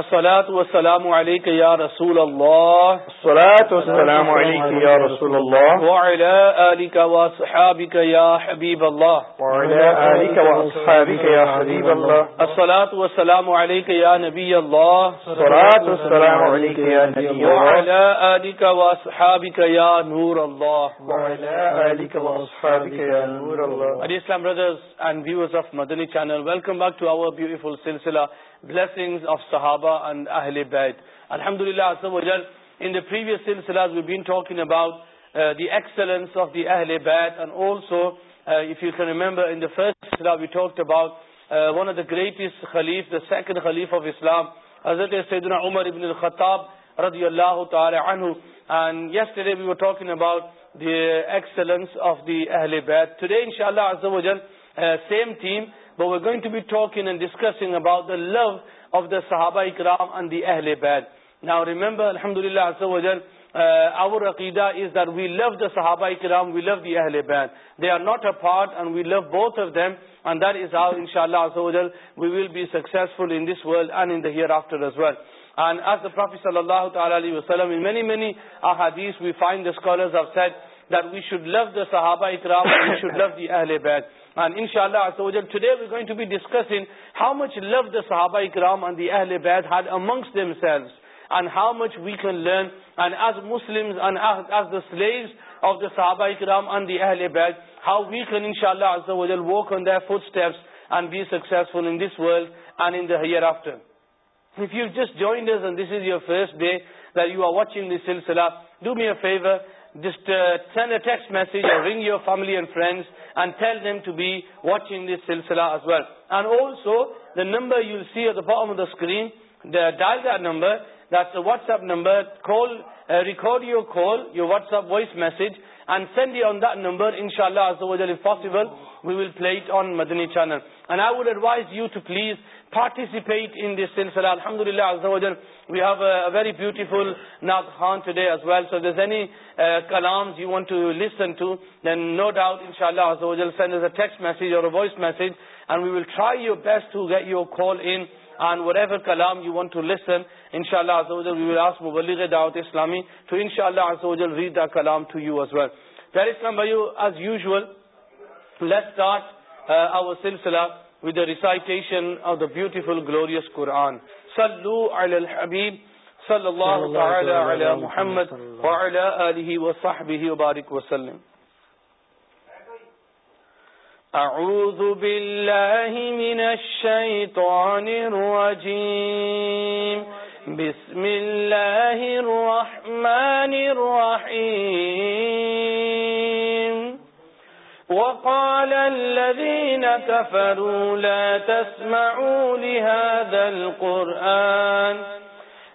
الصلاۃ والسلام علیک یا رسول اللہ الصلاۃ والسلام علیک یا رسول اللہ وعلى آلك واصحابك یا حبیب اللہ وعلى آلك واصحابك یا حبیب اللہ الصلاۃ والسلام علیک یا نبی اللہ الصلاۃ والسلام علیک یا نبی اللہ وعلى آلك واصحابك یا نور اللہ وعلى آلك واصحابك یا نور اللہ علی السلام brothers and viewers of Madani channel welcome back to our beautiful silsila blessings of Sahaba and Ahl-i Bayt. Alhamdulillah, Azzawajal, in the previous silsilas we've been talking about uh, the excellence of the Ahl-i Bayt and also, uh, if you can remember, in the first silsila we talked about uh, one of the greatest khalif, the second khalif of Islam, Hazrat Sayyidina Umar ibn al-Khattab radiallahu ta'ala anhu. And yesterday we were talking about the excellence of the Ahl-i Bayt. Today, inshallah, Azzawajal, same تھیمنٹفل this world and after اللہ تعالی وسلم that we should love the Sahaba Ikram and we should love the Ahle Bayt. And inshallah, Azzawajal, today we're going to be discussing how much love the Sahaba Ikram and the Ahle Bayt had amongst themselves and how much we can learn. And as Muslims and as, as the slaves of the Sahaba Ikram and the Ahle Bayt, how we can inshallah, Azzawajal, walk on their footsteps and be successful in this world and in the hereafter. If you've just joined us and this is your first day that you are watching this silsila, do me a favor text message ring your family and friends number screen dial the number WhatsApp number ان شاء اللہ possible we will put on Madani channel I would advise you to please participate in this silsala. Alhamdulillah Azza wa Jal, we have a, a very beautiful Nag Khan today as well. So if there's any uh, kalams you want to listen to, then no doubt inshallah Azza wa Jal, send us a text message or a voice message and we will try your best to get your call in and whatever kalam you want to listen, inshallah Azza wa Jal, we will ask Mubaligha Dawat Islami to inshallah Azza wa Jal, read that kalam to you as well. Tariq Khan Bayu, as usual, let's start uh, our silsala. With recitation of the beautiful glorious قرآن صل ہبیب صلی اللہ محمد وب وبارک وسلم تو بسم اللہ روح وقال الذين كفروا لا تسمعوا لهذا القرآن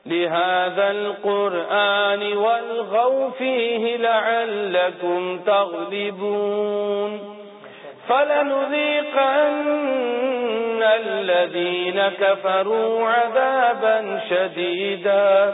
لهذا القرآن والغوا فيه لعلكم تغلبون فلنذيقن الذين كفروا عذابا شديدا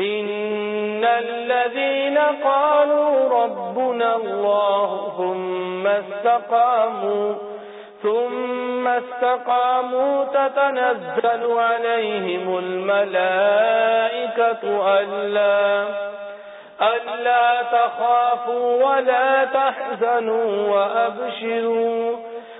إن الذين قالوا ربنا الله ثم استقاموا ثم استقاموا تتنزل عليهم الملائكة ألا ألا تخافوا ولا تحزنوا وأبشروا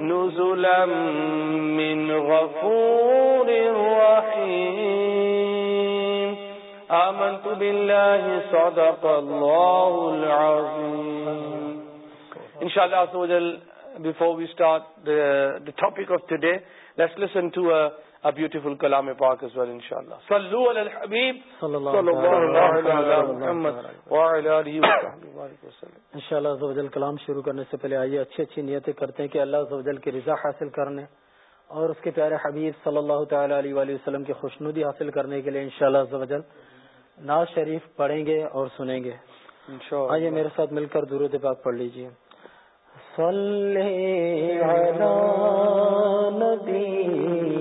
نزلا من غفور رحيم آمنت بالله صدق الله العظيم ان شاء we start the, the topic of today, let's listen to a ان شاء اللہ کلام شروع کرنے سے آئیے اچھی اچھی نیتیں کرتے ہیں کہ اللہ کی رضا حاصل کرنے اور اس کے پیارے حبیب صلی اللہ تعالی علیہ وسلم کی خوشنودی حاصل کرنے کے لیے انشاءاللہ عزوجل ناز شریف پڑھیں گے اور سنیں گے آئیے میرے ساتھ مل کر درود پاک پڑھ لیجئے صلی علی نبی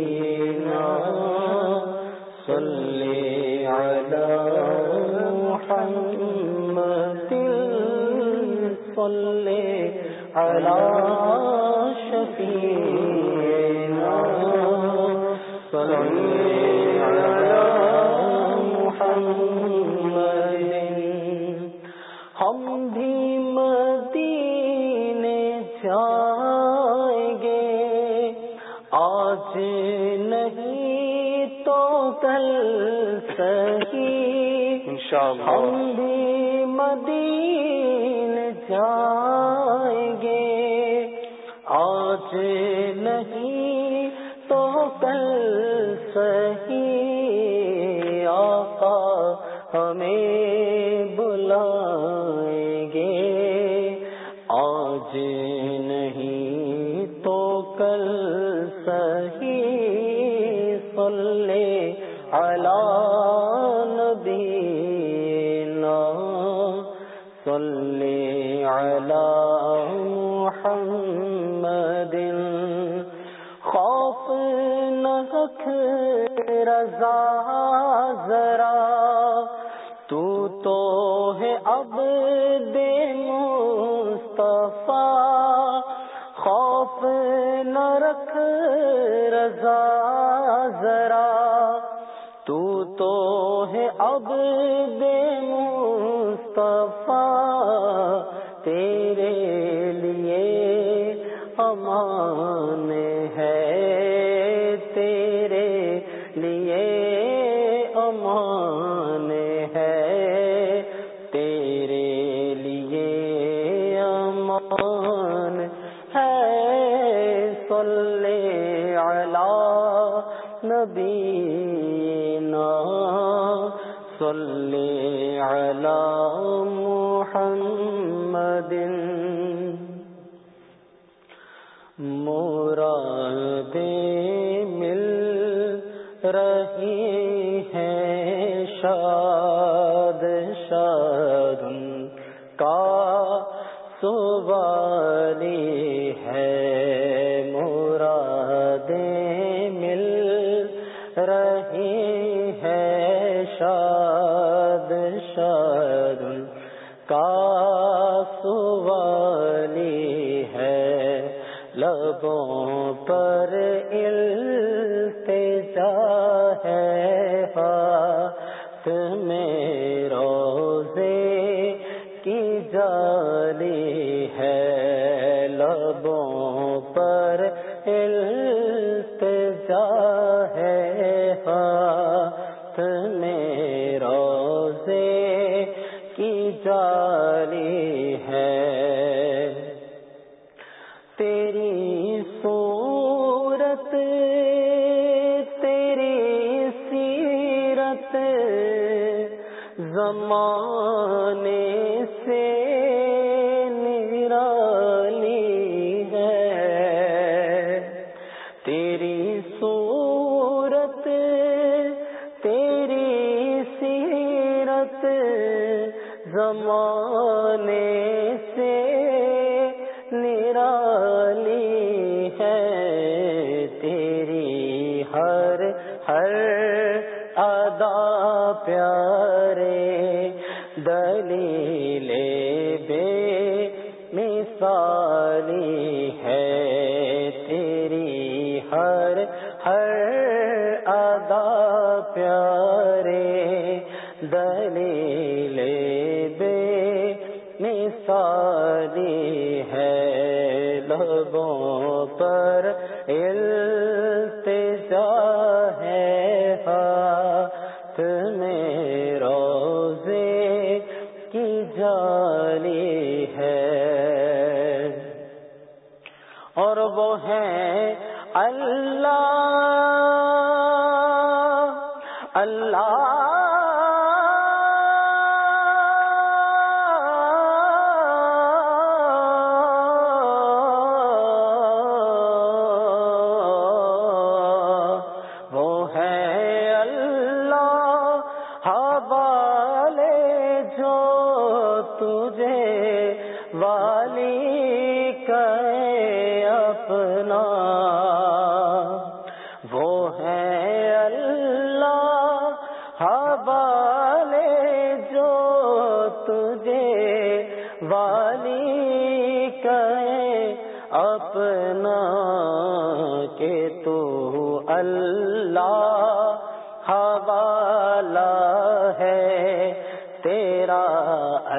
محمد متی ہمیں گے آج نہیں تو کل سے بھی مدین جائیں گے آج نہیں تو کل صحیح آقا ہمیں بلا جانی ہے اور وہ ہے اللہ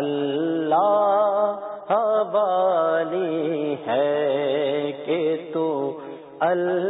اللہ حوالی ہے کہ تو اللہ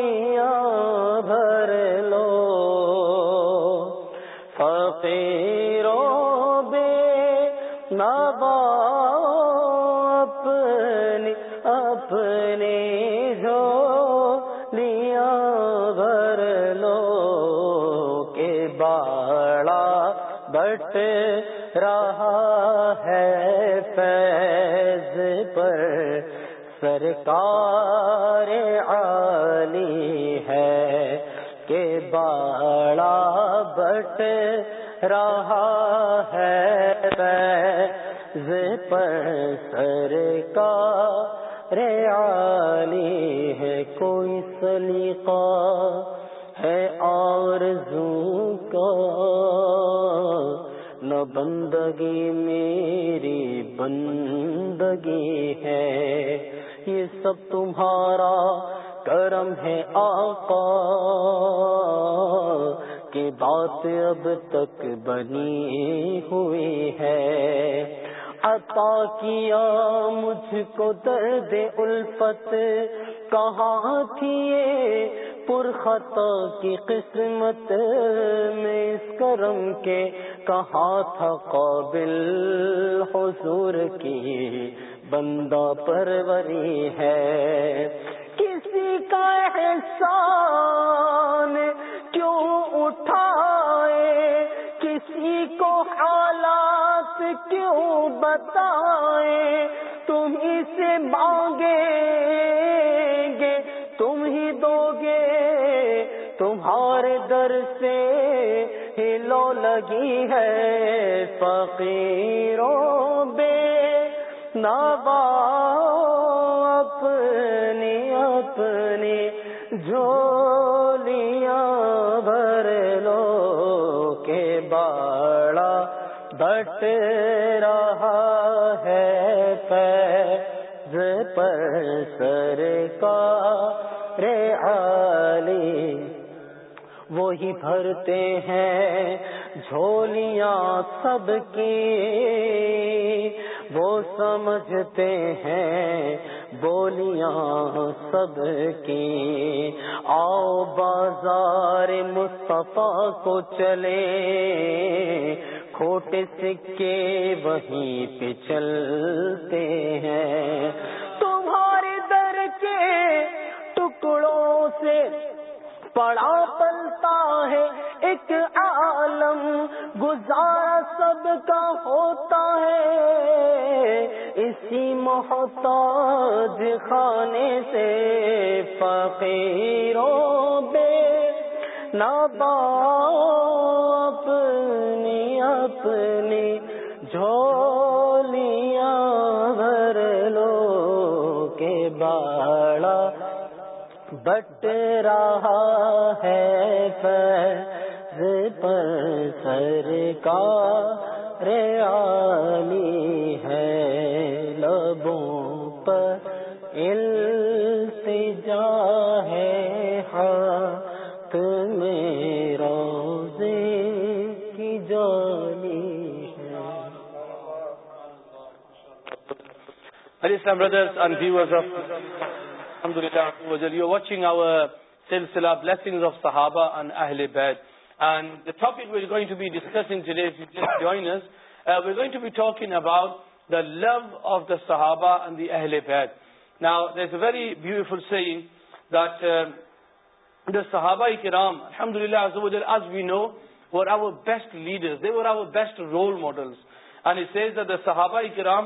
رہا ہے فیض پر سرکار عالی ہے کہ باڑا بٹ رہا ہے فیض پر سرکار عالی ہے کوئی سلیقہ بندگی میری بندگی ہے یہ سب تمہارا کرم ہے آقا کی بات اب تک بنی ہوئی ہے عطا کیا مجھ کو درد الفت کہاں یہ پر خطا کی قسمت میں اس کرم کے کہا تھا قابل حضور کی بندہ پروری ہے کسی کا احسان کیوں اٹھائے کسی کو حالات کیوں بتائے تم اسے مانگے سے ہلو لگی ہے فقیروں بے نابا اپنی اپنی باڑا بٹ رہا ہے پہ سر کا ہی بھرتے ہیں جھولیاں سب کی وہ سمجھتے ہیں بولیاں سب کی آؤ بازار مصطفیٰ کو چلے کھوٹے سکے وہی پہ چلتے ہیں تمہارے در کے ٹکڑوں سے بڑا پلتا ہے ایک عالم گزارا سب کا ہوتا ہے اسی محتاج خانے سے بے نبا اپنی اپنی جھو لو کے بڑا بٹ رہا ہے فیض پر سر کا ریالی ہے لبوں پر التجا ہے ہاتھ میں روزے کی جانی ہے علی اسلام brothers and viewers of love of the صحابہ ویری بیوٹیفل سیٹ دا صحابائی کرام احمد اللہ our best leader the war our best role model صحابائی کرام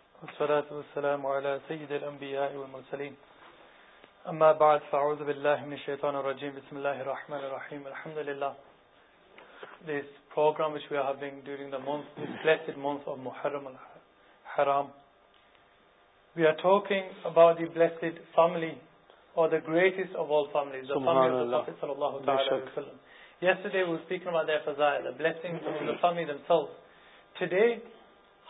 والصلاة والسلام على سيد الأنبياء والمرسلين أما بعد فأعوذ بالله من الشيطان الرجيم بسم الله الرحمن الرحيم الحمد لله This program which we are having during the month, this blessed month of Muharram al-Haram We are talking about the blessed family or the greatest of all families the family of the Prophet sallallahu alayhi wa Yesterday we were speaking about their fazail, the blessings of the family themselves Today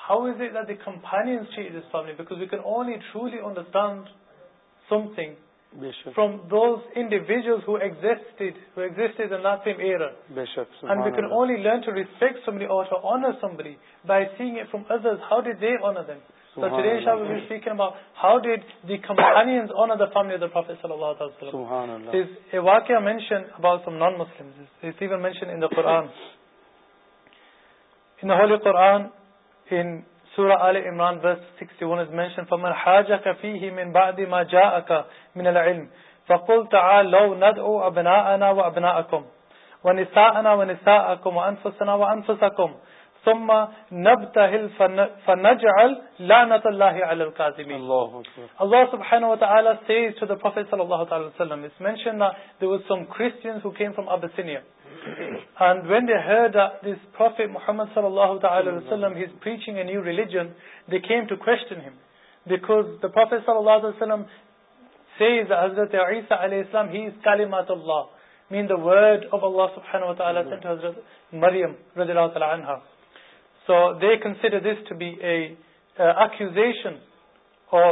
how is اٹم fines view can only truly on the from role ڈیویژل we can only learn to respect summary by سیگ it from other صلی اللہ تعالی وسلم واقع mention about some نانسلم in Surah Imran verse 61 is mentioned, mentioned فَمَنْ حَاجَكَ فِيهِ مِنْ بَعْدِ مَا جَاءَكَ مِنَ الْعِلْمِ فَقُلْ نَدْعُوا أَبْنَاءَنَا وَأَبْنَاءَكُمْ وَنِسَاءَنَا وَنِسَاءَكُمْ وَأَنفُسَنَا وَأَنفُسَكُمْ ثم نبتهل فنجعل الله على says to the Prophet sallallahu that there were some Christians who came from اللہ وینڈ دا دس پروفی محمد صلی اللہ علیہ وسلم he new religion the came to question صلی اللہ وسلم حضرت عیسیٰ ہی از کالیزرت مریم رضی اللہ so they consider this to be a accusation اور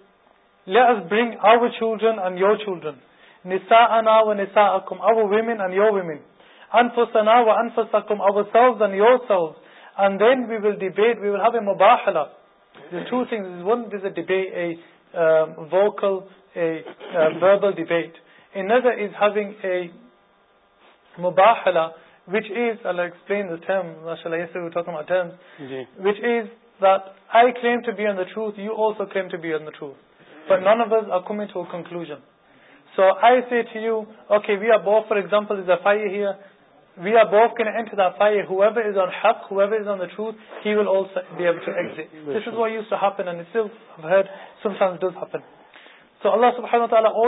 چلڈرینڈ یور چلڈرنسا ویمینڈ یور ویمینٹ اناوس موباحلہ نوزلوژ so I you okay we are for example so اللہ صبح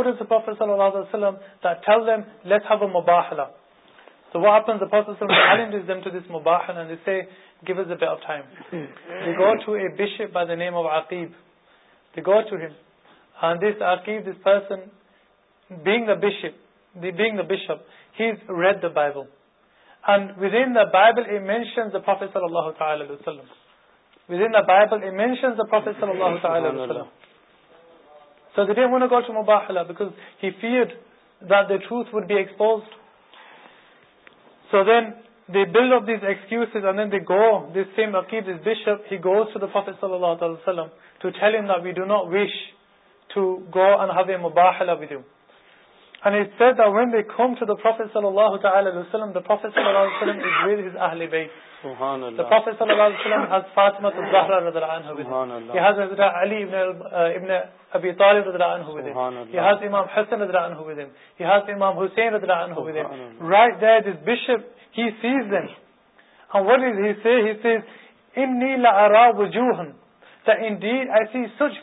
so then deal of دسکیوز bishop he goes ٹوفیسر اللہ تعالی وسلم to challenge we do no wish حسیندر یہسین وٹ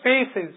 از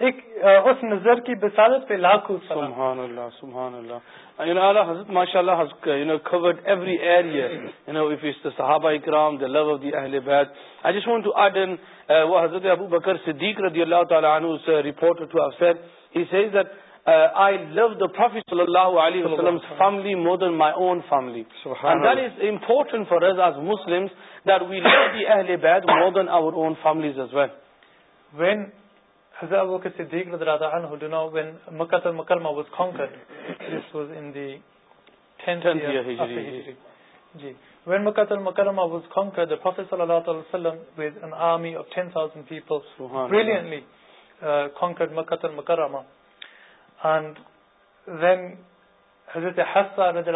یعنی حضرت ابو بکر صدیق صلی اللہ جی وین مکاتی مکرما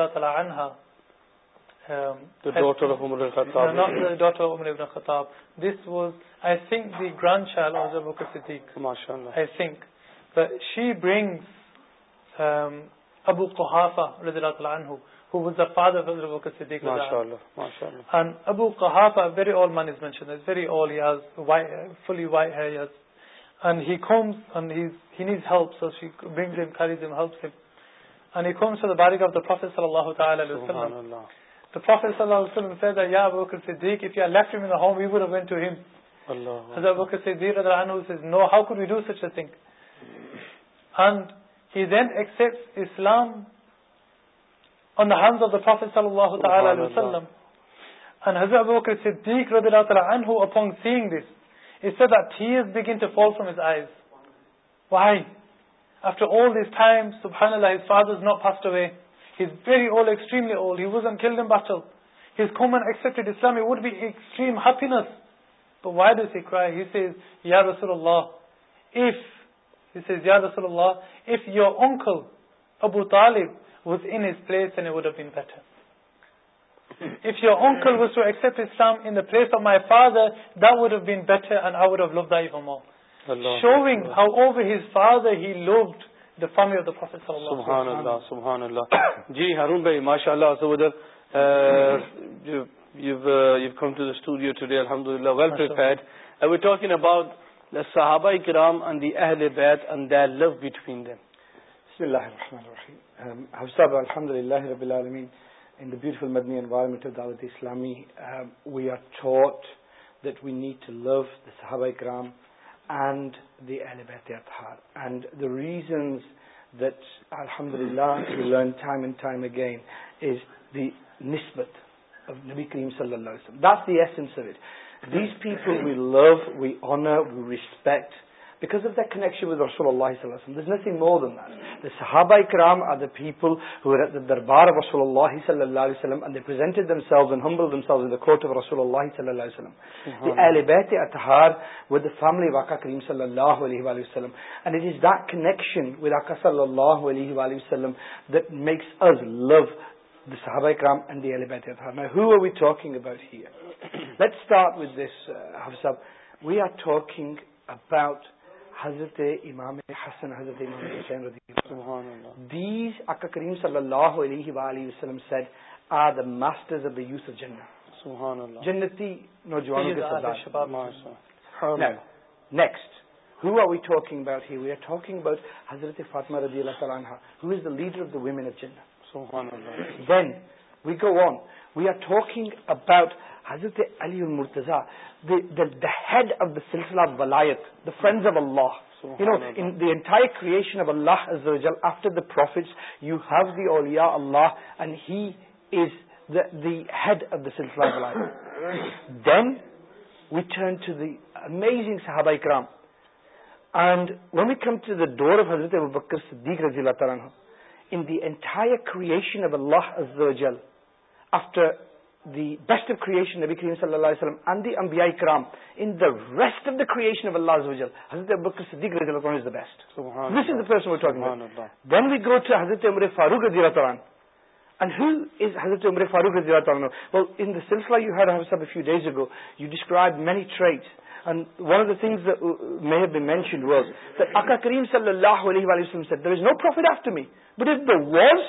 تعالیٰ ڈاٹر آف عمر خطاب this was I think the grandchild of ابو بکر صدیق ماشاء اللہ آئی تھنک شی برنگس ابو قحافا رضی اللہ تعالیٰ عنہ who was the father of Hazar Bakr Siddiq. MashaAllah. And Abu Qahafa, very old man is mentioned, he's very old, he has white hair, fully white hair, he has, and he comes, and he's, he needs help, so she brings him, carries him, helps him. And he comes to the barik of the Prophet, sallallahu ta'ala alayhi wa The Prophet said that Ya Abu Bakr Siddiq, if you had left him in the home, we would have went to him. Allah Abu Bakr Siddiq says, No, how could we do such a thing? And he then accepts Islam on the hands of the Prophet sallallahu Wasallam. And Hazrat Abu Bakr Siddiq anhu, upon seeing this, he said that tears begin to fall from his eyes. Why? After all this time, subhanAllah, his father has not passed away. Would be ایسٹریمپینس why does is یار اللہ if your uncle ابو طالب was in his place would been better if your uncle was to accept Islam in place of my father the would been better and out of love مو show how over he love to جی ہارون بھائی ماشاء اللہ reasons that الحمد للہ to learn again is the نسبت نبی کریم صلی اللہ علیہ وسلم داس دیو these people we love we honour we respect Because of that connection with Rasulullah sallallahu There's nothing more than that. The sahaba ikram are the people who were at the darbar of Rasulullah sallallahu alayhi and they presented themselves and humbled themselves in the court of Rasulullah sallallahu alayhi The Ahl-i bayt Atahar were the family of Aqa Kareem sallallahu alayhi wa sallam. And it is that connection with Aqa sallallahu alayhi wa sallam that makes us love the sahaba ikram and the Ahl-i bayt Atahar. Now who are we talking about here? Let's start with this, uh, Hafsab. We are talking about... حضرت امام حسن حضرت امام حسین رضی اللہ اکا کریم صلی اللہ علیہ وآلہ وسلم said are the masters of the youth of Jannah سبحان اللہ جنتی نوجوانوں کے سردار next who are we talking about here we are talking about حضرت فاطمہ رضی اللہ عنہ who is the leader of the women of Jannah سبحان اللہ then we go on we are talking about حضرت علی مرتزا دین وازنگ صحابائی کرام ڈور آف حضرت صلی اللہ عمر فاروقن صلی اللہ me but is the verse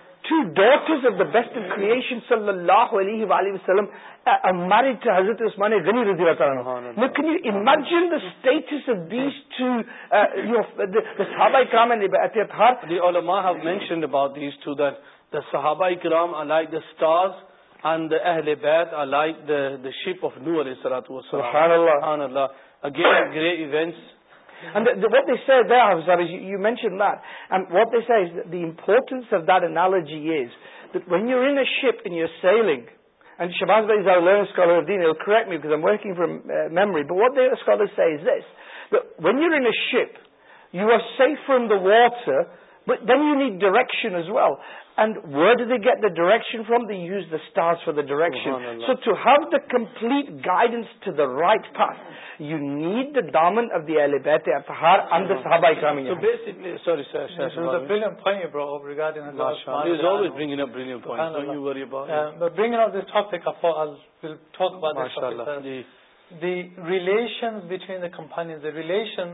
two daughters of the best of creation sallallahu alayhi wa alayhi wa sallam uh, uh, married to Hazrat Usman Ghani radhi wa now can you imagine the status of these two uh, you know, the, the sahaba ikram and athar the ulama have mentioned about these two that the sahaba ikram are like the stars and the ahle bayt are like the, the ship of Nuh alayhi sallatu wa sallam again great events what you mention مار and what دیمپورٹنس دالوجیز when you one a ship انگلڈ وکام memory what scholars this when you well a ship you are sea from the watch then you need direction is well and world they get the direction from the use the star for the direction so to have the complete guidance to the right thought you need the ڈامن of دلکلی sorry the relation between the companies the relation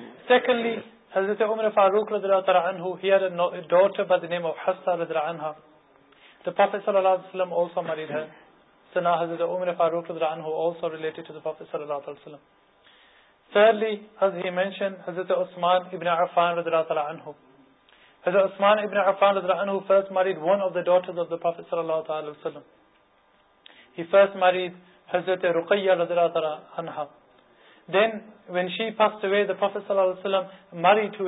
سیکنڈر صلی اللہ حضرت عمر حضرت عثمان ابران حضرت عثمان ابران فیض ماری offer حضرت رقیہ دین وینٹرم ماری ٹو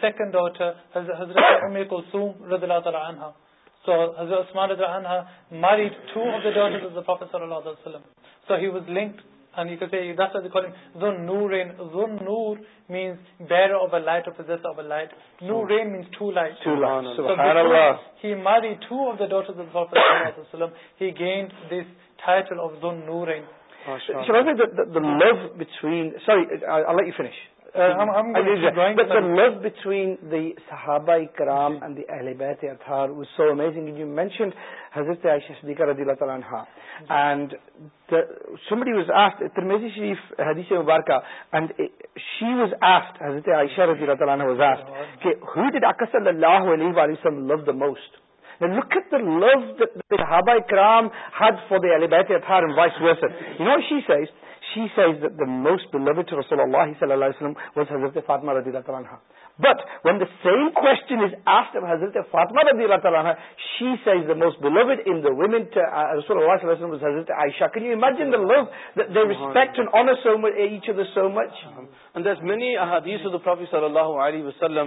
سیکنڈ نورسٹر لو بتوین سوریش بتوین دی صحاب سوزنگ حضرت حدیث موسٹ بٹ ونسچن اللہ علیہ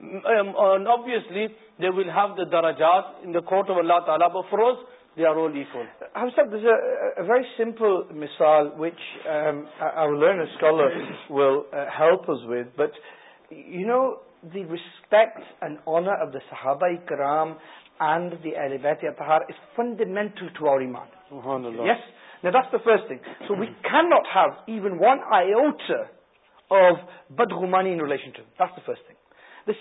ویل ہیوٹ آف اللہ تعالیٰ ویری سمپل مثال وز و respect and honour of the صحابائی کرام اینڈ اطہر از فنڈمنٹل ٹو آر ایمانڈ yes the first thing so we can not have even one I out of بد گمانی in relationship that's the first thing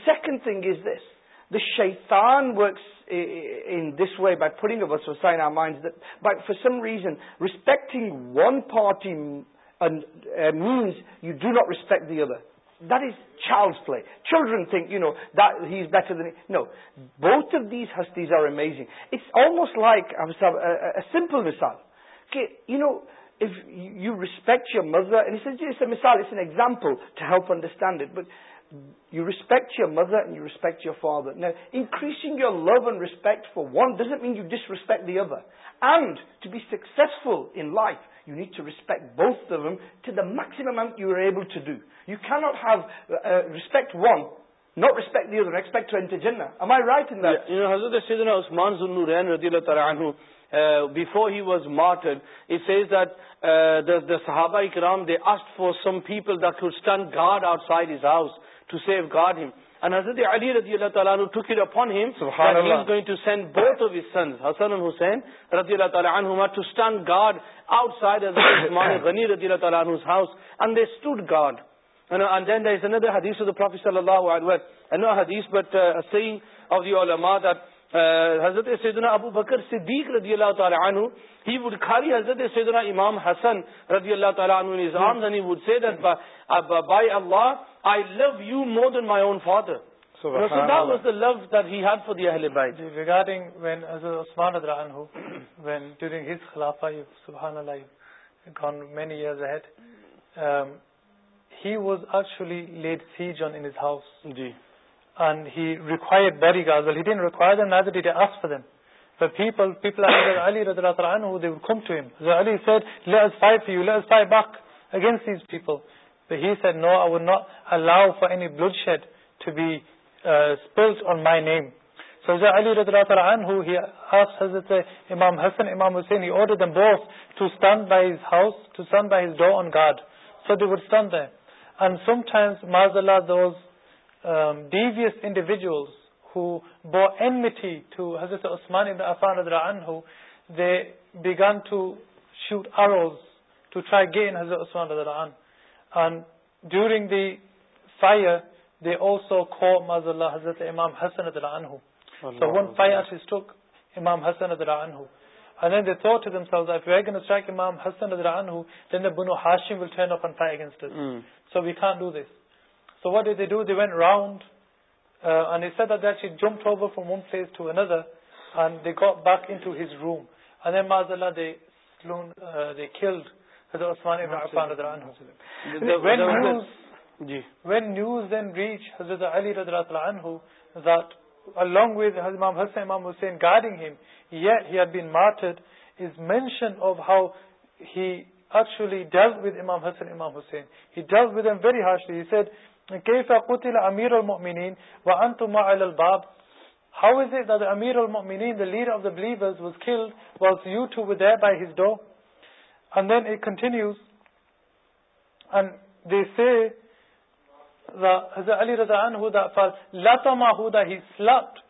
second thing is this the شیتان works in this way but for you over سوسائنا but for some reason respecting one party میم you do not respect the other that is شاپ children think you know this better than you know both these ہست are amazing it's almost لائکل مثال کہ you know if you respect you mother مثال it's an example to have understand but you respect your mother and you respect your father increasing your لرب and respect for one does امن you disrespect the اب and to be successful in life you need to respect both maxim to do you Kate have respect one no respect respect مانزر before he was martyrs the صحاب کرام دسٹ for some people دل اسٹن God outside his house حضرتنا ابو بکر صدیق امام حسن رضی اللہ I love you more than my own father. You know, so that was the love that he had for the Ahle Bayt. Regarding when Osman Adra'anhu, when during his Khilafah, subhanAllah, gone many years ahead, um, he was actually laid siege on in his house. Jee. And he required bodyguards. Well, he didn't require them, neither did he ask for them. But people, people like Ali radiallahu anhu, they would come to him. So Ali said, let us fight for you, let us fight back against these people. He said no would allow for any بو be اسپ my name so را انت امام حسن امام حسین بوس two sun بائیز house two sun بائیز do on God so the would سنڈ سومز devious individual عثمان ردرا they be گان to shoot اوز to try ڈرینگ the fire they اوسو اللہ حضرت روم این معذہ وینز وینڈ ودام حسین امام حسین گارڈنگ آف ہاؤ ہید امام حسین امام حسین of داز killed was you two بائیز do and then E continues and they see the Ali Raza the for لتاما ہُ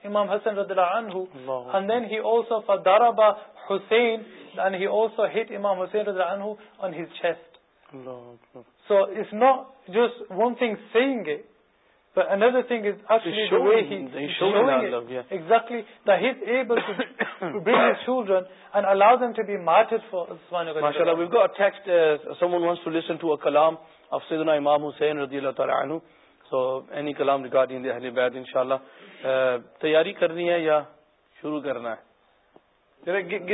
لمام حسین رز رنہ اینڈ دین ہی فار داراب حسین حسین رزا انز چیس سو از نو جس ون سیگ سے امام حسین رضی اللہ تعالیٰ تیاری کرنی ہے یا شروع کرنا ہے حضرت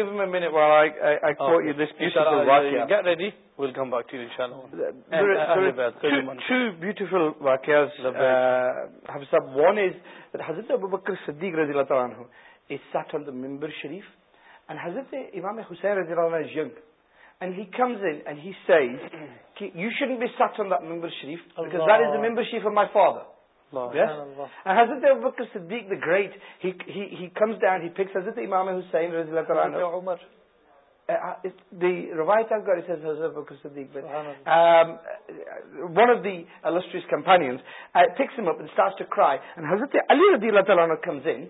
ابو بکر صدیق رضی اللہ ساتھ آن دا ممبر شریف اینڈ حضرت امام حسین رضی اللہ head be sat on the ممبر شریف بکاز دز دا ممبر شریف of my father Allah. Yes? Allah. And Hazrat Abu Bakr Siddiq the Great, he, he, he comes down, he picks Hazrat Imam Hussain, Hazrat Umar. Uh, the Ravaita I've got, it says Hazrat Abu Bakr Siddiq. But, um, one of the illustrious companions uh, picks him up and starts to cry. And Hazrat Ali comes in.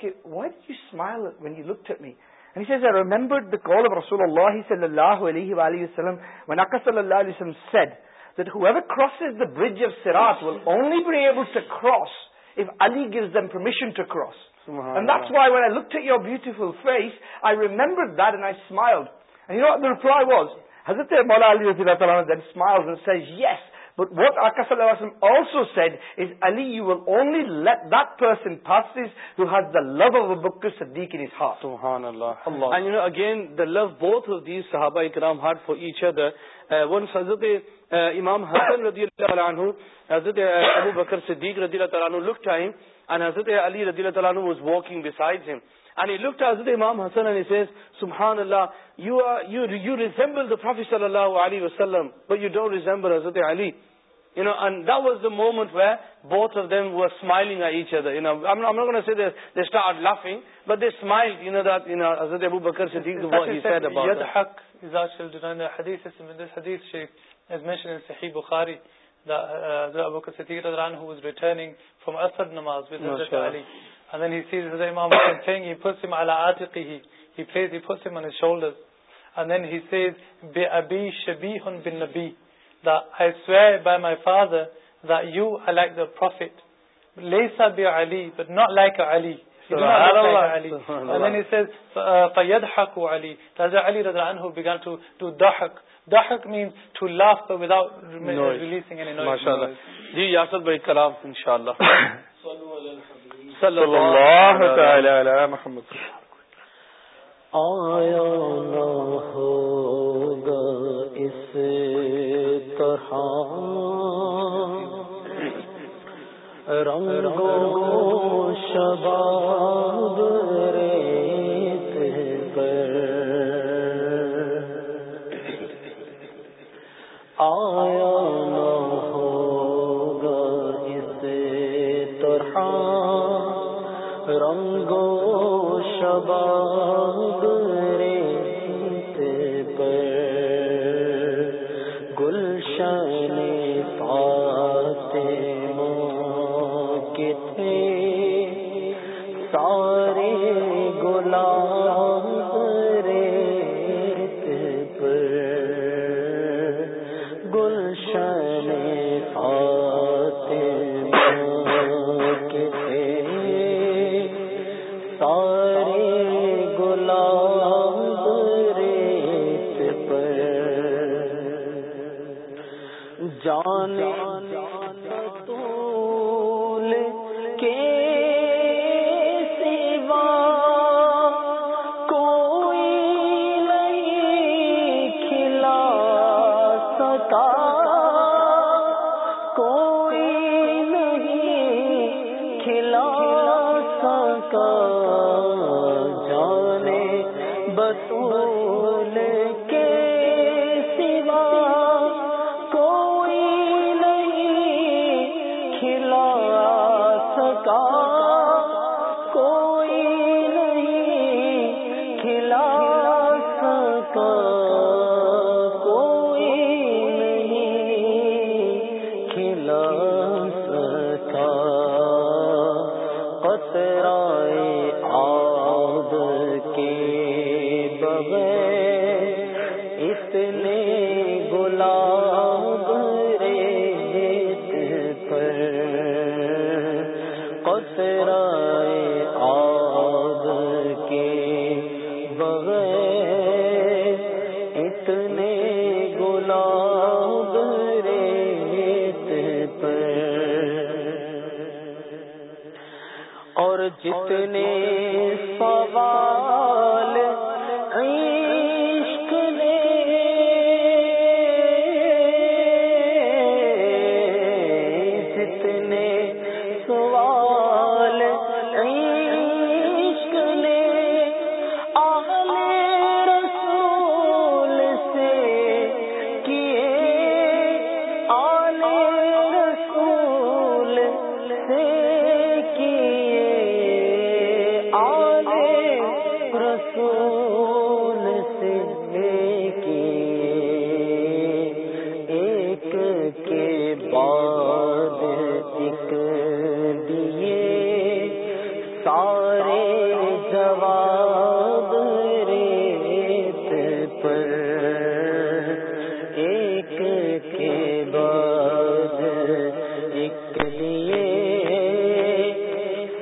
کہ why you smile when you look me And he says, I remembered the call of Rasulullah sallallahu alayhi wa alayhi wa sallam when Akka sallallahu alayhi wa said that whoever crosses the bridge of Sirat will only be able to cross if Ali gives them permission to cross. And that's why when I looked at your beautiful face, I remembered that and I smiled. And you know what the reply was? Hazrat Mawla Ali then smiles and says, yes, امام حسن رضی اللہ حضرت ابو بکر صدیق ردی اللہ حضرت علی ردی اللہ لک ٹ حزد امام حسن سبحانبروفیسربر حضرت Ali the was the moment where شیخ بخاری نماز And then he sees the Imam Hussain saying, he puts him ala atiqihi. He plays, he puts him on his shoulders. And then he says, bi'abi shabihun bin nabi. That I swear by my father that you are like the Prophet. Laysa bi'ali, but not like Ali. like And then he says, فَيَدْحَكُ عَلِي Tazir Ali رضا عنه began to do dahak. Dahak means to laugh but without releasing any noise. MashaAllah. Ji, Yasir bhai kalam, inshaAllah. Salamu alayhi wa صلی اللہ تعالی علی محمد آیا نہ ہوگا اس طرح رنگ شباب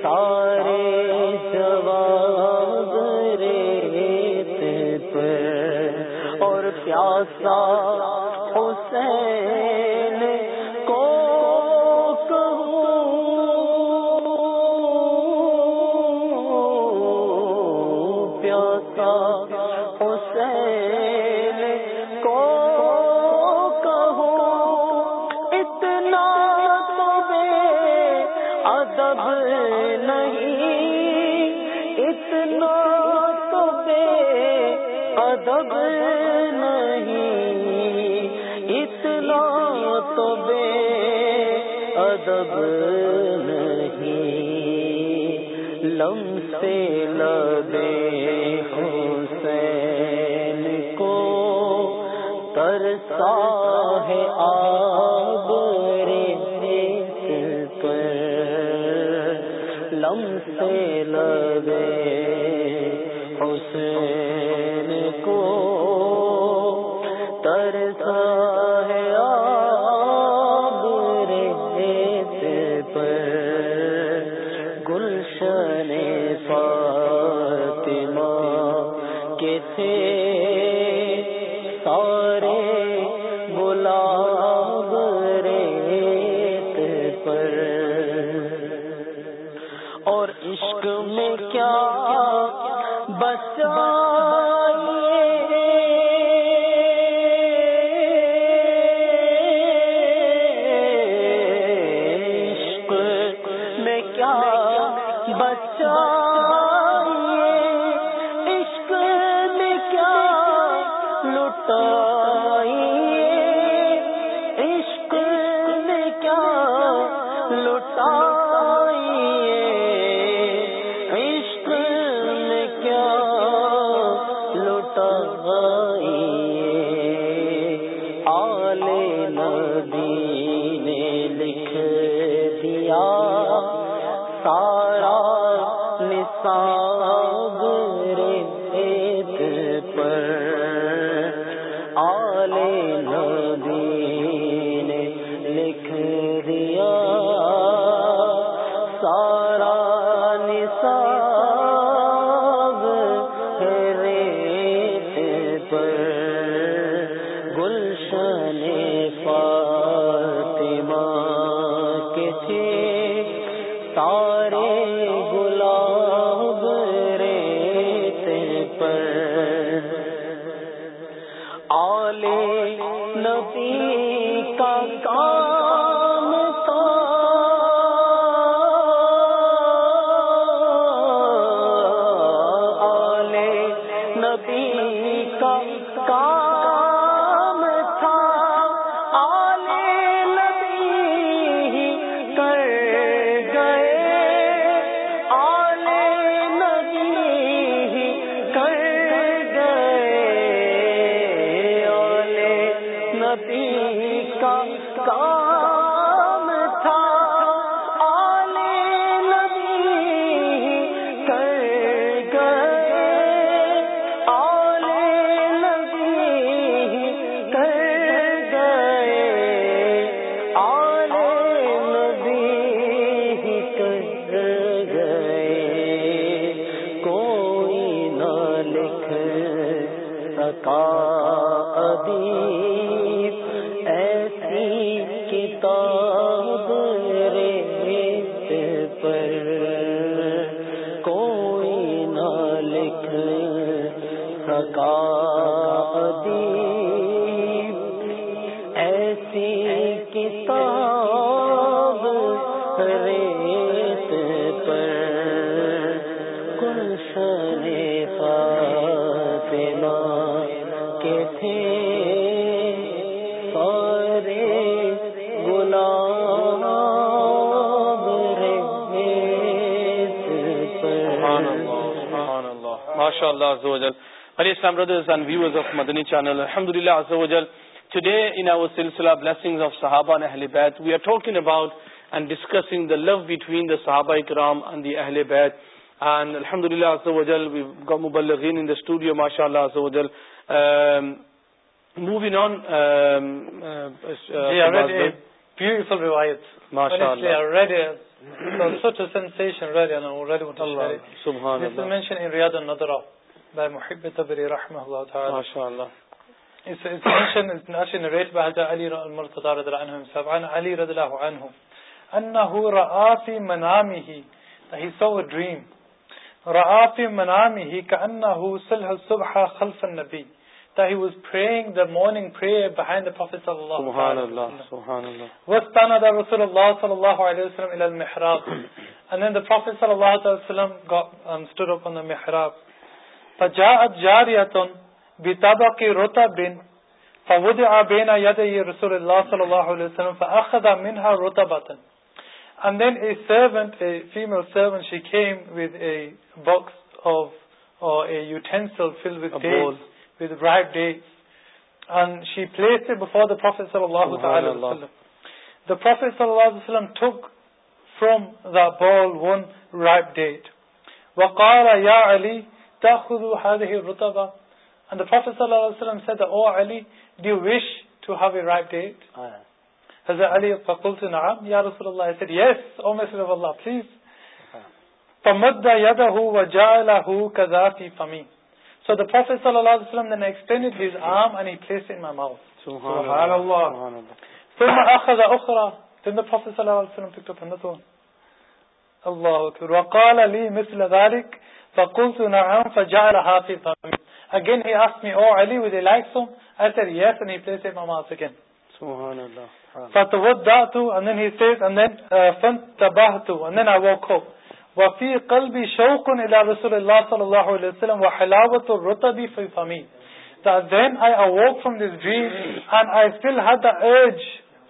سارے جواب ریت سیت اور پیاسا حسین لو بٹوین د صحاب کرام دی اہل بیت اینڈ الحمد للہ انٹویو ماشاء اللہ اس by Muhibba Tabiri rahmahullah ta'ala. MashaAllah. It's, it's mentioned, it's actually narrated by Hadja Ali al-Murtada radhala anhu himself. An Ali radhala anhu. Annahu ra'a fi manamihi. That he saw a dream. Ra'a fi manamihi ka'annahu salha subha khalfa nabi. That he was praying the morning prayer behind the Prophet sallallahu alayhi wa sallam. SubhanAllah. Wastanada Rasulullah sallallahu alayhi wa sallam ilal mihraq. And then the Prophet sallallahu alayhi wa sallam got, um, stood up on the mihraq. فاون کے روطابن the professor took from the ball one right that ولی تَأْخُذُوا هَذِهِ الرُّطَبَ And the Prophet ﷺ said that, O oh Ali, do you wish to have a ripe date? Hazrat Ali, فَقُلْتُ نَعَمْ Ya Rasulullah, I said, yes, O Messenger of Allah, please. فَمَدَّ يَدَهُ وَجَعَلَهُ كَذَا فِي فَمِي So the Prophet ﷺ then extended his arm and he placed it in my mouth. Subhanallah. ثُمَّ أَخَذَ أُخْرَى Then the Prophet ﷺ picked up another one. Allahu Akbar. وَقَالَ لِي مِثْلَ ذَلِكَ فقلت نعم فجعل حافظ again he asked me oh Ali would you like some I said yes and he placed it in my mouth again فتوضعت and then he says and then uh, and then I woke up وفي قلبي شوق الى رسول الله صلى الله عليه وسلم وحلاوة الرطب في فمي that then I awoke from this dream and I still had the urge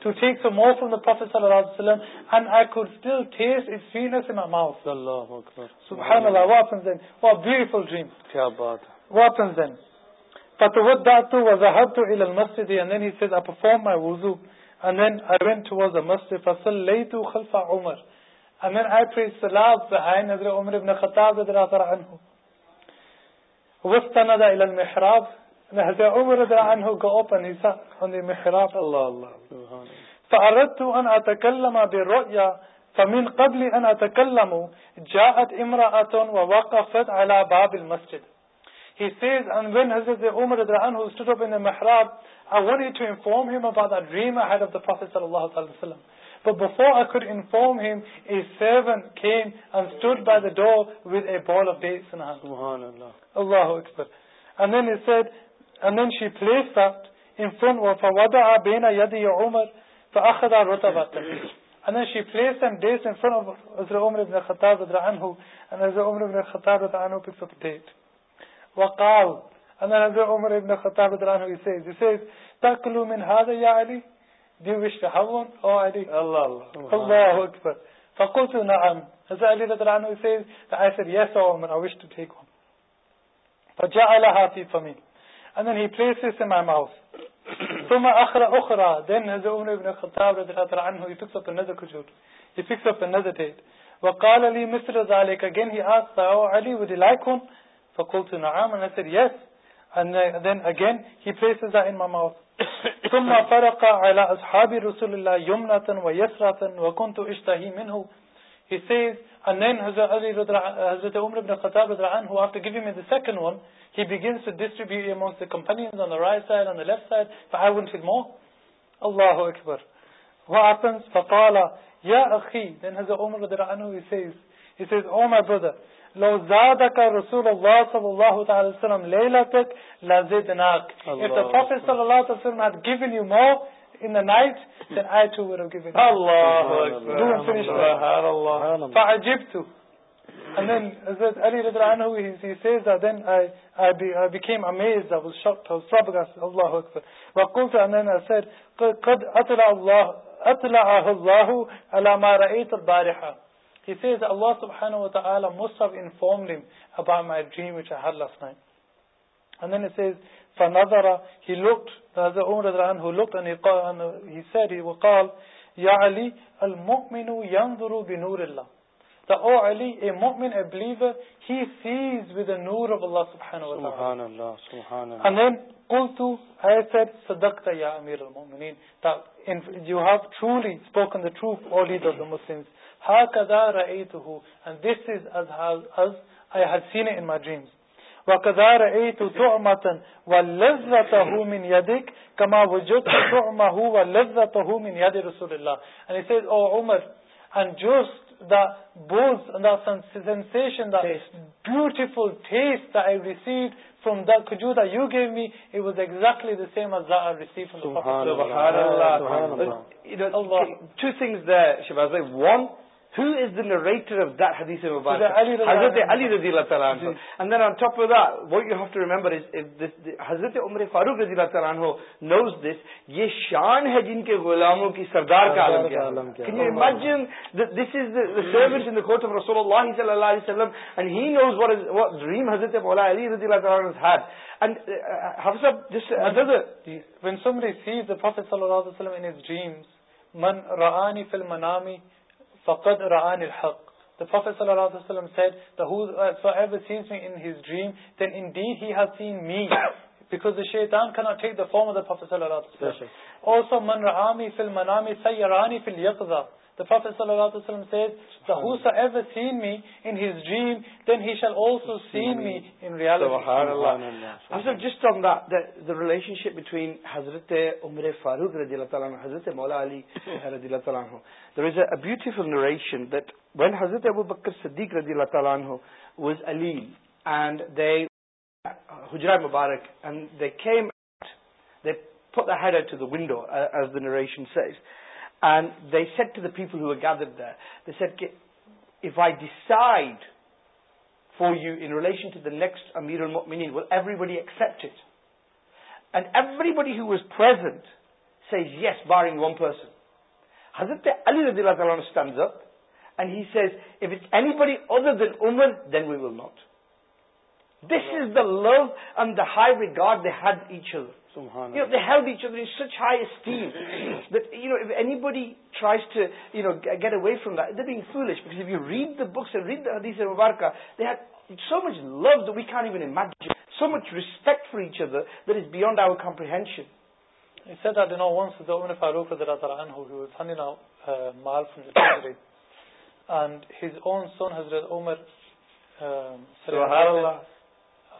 to take some more from the Prophet and I could still taste its sweetness in my mouth. SubhanAllah, what happens then? What a beautiful dream. What happens then? فَتَوَدَّعْتُ وَذَهَبْتُ إِلَى الْمَسْجِدِ And then he says, I performed my wuzu and then I went towards the masjid. فَسَلَّيْتُ خَلْفَ عُمَرِ And then I prayed salat behind Hazrat Umar ibn Khattab ibn Azhar anhu. وَسْتَنَدَ إِلَى الْمِحْرَابِ And Hazrat Umar ibn Azhar anhu got up and he sat on the mihrab. Allah, Allah, Allah. فأردت أن أتكلم بالرؤية فمن قبل أن أتكلم جاءت امرأة ووقفت على باب المسجد He says, and when Hazrat Umar Adra Anhu stood up in the mihrab, I wanted to inform him about that dream I had of the Prophet Sallallahu Alaihi Wasallam. But before I could inform him, a servant came and stood by the door with a ball of dates in her hand. SubhanAllah. Allahu Akbar. And then he said, and then she placed that in front of her. فَوَدَعَ بَيْنَ يَدِي عُمَرَ فأخذ الرطبة and then she placed them dates in front of Azra Umar ibn al-Khattab and Azra Umar ibn al-Khattab picks up a date وقال and then Azra Umar ibn al-Khattab he says he says تَكْلُوا مِنْ هَذَا يَا عَلِي do you wish to have one oh, Ali Allah Allah Allahu Akbar فَقُلْتُ نَعَمْ Azra Ali ibn he says I said yes O Umar I wish to take one فَجَعَلَهَا فِي فَمِينَ and then he places in my mouth ثم اخرى اخرى دين عمر بن الخطاب رضي الله عنه يفكر في النذر كجوت يفكر في النذر تيت وقال لي مثل ذلك again he asked oh Ali would you like one فقلت نعم and I said yes and then again he places that in my mouth ثم فرق على اصحاب رسول الله يمنة ويسرة وكنت اشتهي منه He says, and then Hazrat Umar ibn Khattab, who after giving me the second one, he begins to distribute amongst the companions on the right side, on the left side, but I wanted more. Allahu Akbar. What happens? فَقَالَ يَا أَخِي Then Hazrat Umar ibn he says, he says, Oh my brother, لَوْ زَادَكَ رَسُولَ اللَّهِ صَلَّى اللَّهُ تَعَلَى السَّلَمْ لَيْلَتَكْ لَزِدْنَاكْ If the Prophet صلى الله عليه وسلم had given you more, in the night, then I too would have given it. Allahu Akbar. finish Fa'ajibtu. And then Hazrat Ali radiallahu anhu, he says that then I, I, be, I became amazed, I was shocked, I was flabbergasted. Allahu Akbar. Waqultu, and then I said, قَدْ أَطْلَعَهُ اللَّهُ عَلَى مَا رَأَيْتُ الْبَارِحَةِ He says that Allah subhanahu wa ta'ala must have informed him about my dream which I had last night. And then it says, فنظر he looked as Umar radhiyallahu anhu looked and he, call, and he said he will call ya ali al mu'minu yanzuru bi nur allah that oh ali a mu'min a believer he sees with the nur of allah subhanahu wa ta'ala subhanallah subhanallah and then qultu i said sadaqta ya amir al mu'minin that you have truly spoken the truth o leader of the muslims hakada ra'aytuhu and this is as how as i had seen it in my dreams وقدار اے تو متن و لذت ہو من یدک کما وجوہ و لذت ہو من یاد رسول اللہ and he says, oh, Umar, and just the buzz and the sensation, the taste. beautiful taste that I received from that kujud that you gave me, it was exactly the same as that I received from the Prophet. SubhanAllah. SubhanAllah. SubhanAllah. You know, Allah. Two things there, Shabazz. One, Hazrat Ali Hazrat Umar المنامی حقسم set dream then in days seen me بک شیطان film فل یقہ ع حضرت مولانز اے one حضرت ابو بکر صدیق رضی اللہ تعالیٰ علیم اینڈ دے حجرائے مبارکو and the set to the people who gather the the sir if I decide for you in relation to the next meaning will everybody accept and everybody who's present says yes bring one person Hazrat Ali رضی اللہ تعالیٰ نے anybody other the woman then we will not this is the love and the highway God the head ایچر ی بڈی tries get away so much respect for each other that is beyond over comprehension Omar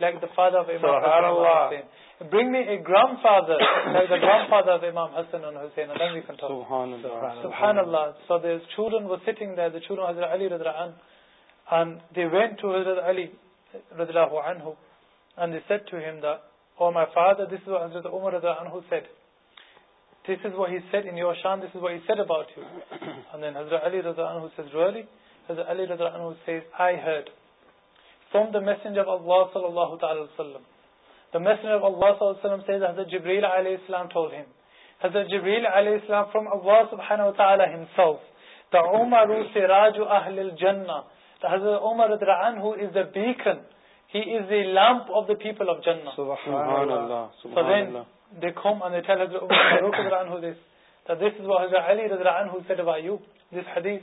like the father of Imam Hassan and Hussein. Bring me a grandfather, like the grandfather of Imam Hassan and Hussein, and then we can talk. Subhanallah. Subhanallah. So the children were sitting there, the children of Hazrat Ali an, and they went to Hazrat Ali radiallahu anhu, and they said to him that, Oh my father, this is what Hazrat Umar anhu said. This is what he said in your shan, this is what he said about you. And then Hazrat Ali anhu says, Really? Hazrat Ali anhu says, I heard. from the messenger of Allah sallallahu ta'ala sallam. The messenger of Allah sallallahu ta'ala sallam says, Hazrat Jibreel alayhi sallam told him. Hazrat Jibreel alayhi sallam from Allah subhanahu wa ta'ala himself. The Umaru siraju ahlil jannah. The Hazrat Umar radhra anhu is the beacon. He is the lamp of the people of Jannah. Subhanallah. So then they come and they tell Hazrat Umar radhra anhu this. That this is what Hazrat Ali radhra anhu said about you. This hadith.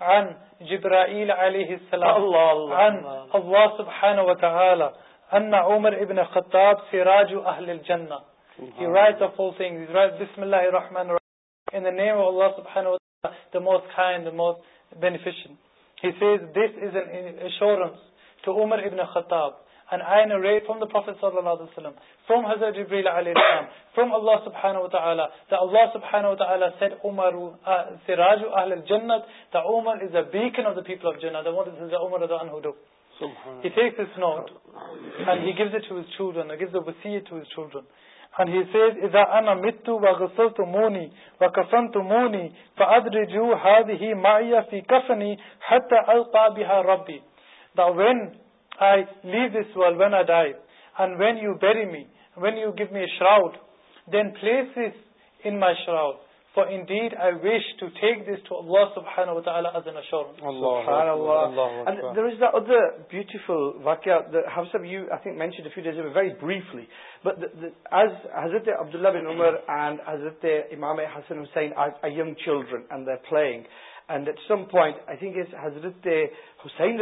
عن جبرائيل عليه السلام الله الله عن الله سبحانه وتعالى أن عمر ibn خطاب سراج أهل الجنة He writes the full thing. He writes Bismillah ar-Rahman ar-Rahim in the name of Allah subhanahu wa ta'ala the most kind, the most beneficent. He says this is an assurance to Umar ibn Khattab and I narrate from the Prophet sallallahu alayhi wa from Hazrat Jibreel alayhi wa from Allah subhanahu wa ta'ala, that Allah subhanahu wa ta'ala said, Umar, Siraju Ahl al-Jannat, that Umar is a beacon of the people of Jannah. That one is the Umar radha anhu do. He takes this note, and he gives it to his children, and gives the wasiyah to his children. And he says, إِذَا أَنَا مِتُّ وَغَسَلْتُ مُونِي وَكَفَنْتُ مُونِي فَأَدْرِجُوا هَذِهِ مَعِيَ فِي كَفَنِي حَتَّى أَلْقَى بِهَا رَبِّي That when I leave this world when I die and when you bury me when you give me shroud then place is in my shroud for in dead I wish to take this there was the the beautiful واکیہ داو so I mention very briefly but as Hazrat Abdul Allah bin Umar and حضرت امام حسن حسین is a young children and the flying point I think حضرت حسین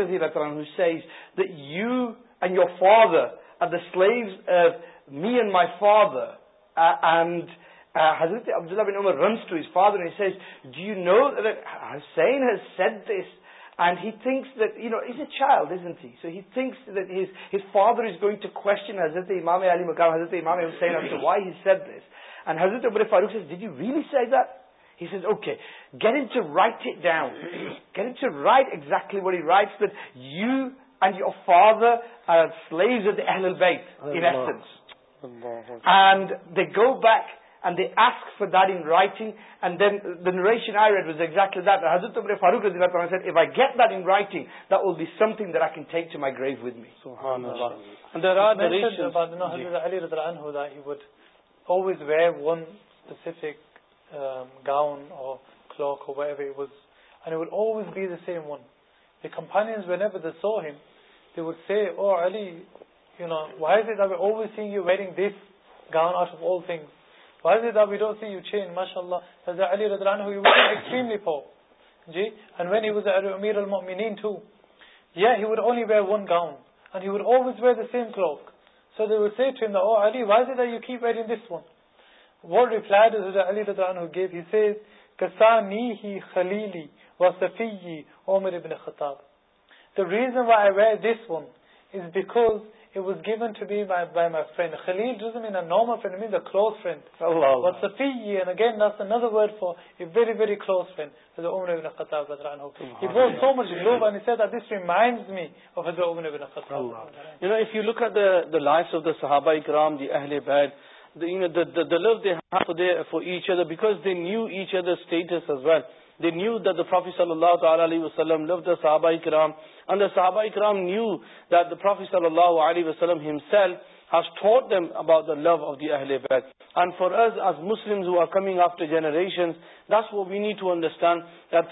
you and your father are the سلائیوز me and my father حضرت عبد اللہ حسینس this so thanks father is going to question حضرت حضرت حسین to right to right actually you and you fall the go back they ask for دن رائٹنگلی دبی فاروک then writing دل be something then گروزک گاؤن کلوکلز بیم ون کمفانیز ماشاء اللہ one گاؤنڈ clock What reply does Hazrat Ali radiallahu anhu give? He says, "Kasanihi khalili wa safiyyi Umar ibn Khattab." The reason why I wear this one is because it was given to me by, by my friend. Khalil doesn't mean a normal friend; it means a close friend. Allah. But safiyyi, and again, that's another word for a very, very close friend. Hazrat Umar ibn Khattab radiallahu anhu. He brought so much love, and he said that this reminds me of Hazrat Umar ibn Khattab. Allah. You know, if you look at the the lives of the Sahaba ikram, the Ahlul Bayt. لوٹ ادا because they knew each other state پر صلی اللہ وسلم لو دا صحبائی کرام N دا صحابائی کرام new پر صلی اللہ فارلیمس جنریشنسٹینڈ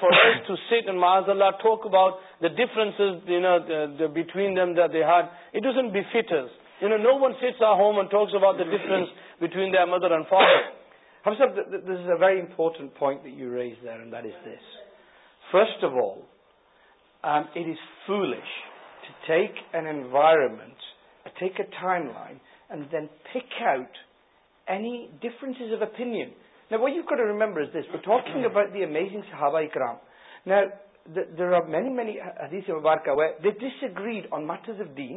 فارٹ ماس اللہ talk اباؤٹوینڈرنس between there mother and father ہم سب this is a very important point you raise this first of all it is فو to take an environment a then take out difference of Upen what you can remember دِسنگ grade on matters of then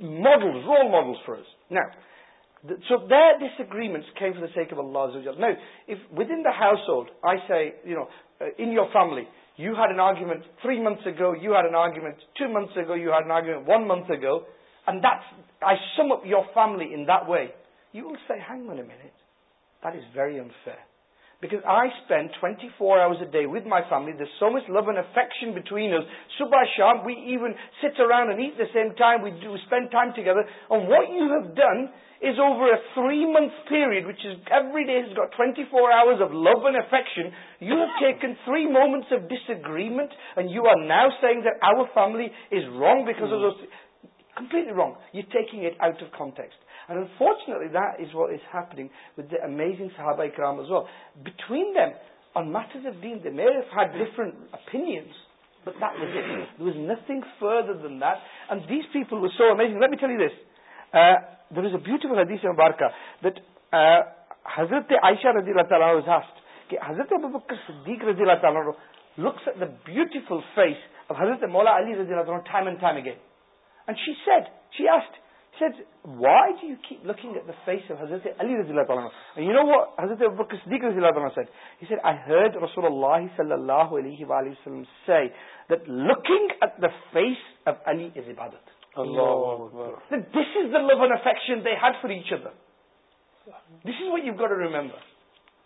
model role model first disagreement loose if in the household I see know your family you ہار in آرگ three months go you Hare N آرگینٹ three months one months go and I some up your family in that way you will see hang manage this very unfair Because I spend 24 hours a day with my family. There's so much love and affection between us. Subah Sham, we even sit around and eat at the same time. We spend time together. And what you have done is over a 3-month period, which is every day has got 24 hours of love and affection, you have taken 3 moments of disagreement and you are now saying that our family is wrong because of those. Completely wrong. You're taking it out of context. And unfortunately, that is what is happening with the amazing Sahaba Ikram as well. Between them, on matters of deen, they may have had different opinions, but that was it. There was nothing further than that. And these people were so amazing. Let me tell you this. Uh, there is a beautiful hadith in Barka that uh, Hazrat Aisha رضی اللہ was asked, کہ حضرت ابو بکر صدیق رضی اللہ تعالیٰ looks at the beautiful face of Hazrat Mawla Ali رضی اللہ تعالیٰ time and time again. And she said, she asked, sir wise at Hazrat Ali رضی اللہ حضرت اللہ صلی اللہ عبادت this is what you God remember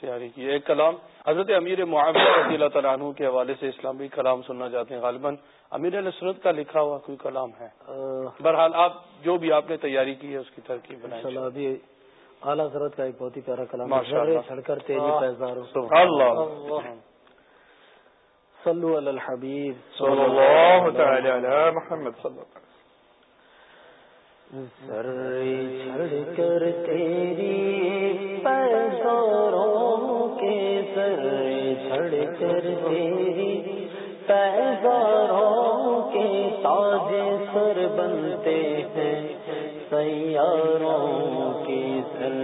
تیاری کی ایک کلام حضرت امیر معاویہ رضی اللہ تعالیٰ عنہ کے حوالے سے اسلامی کلام سننا چاہتے ہیں غالباً امیر علسرت کا لکھا ہوا کوئی کلام ہے بہرحال آپ جو بھی آپ نے تیاری کی ہے اس کی ترکیب اعلیٰ سرت کا ایک بہت ہی پیارا کلام کر تیری کرتے کر تیری پیزاروں کے تازے سر بنتے ہیں سیاروں کے سر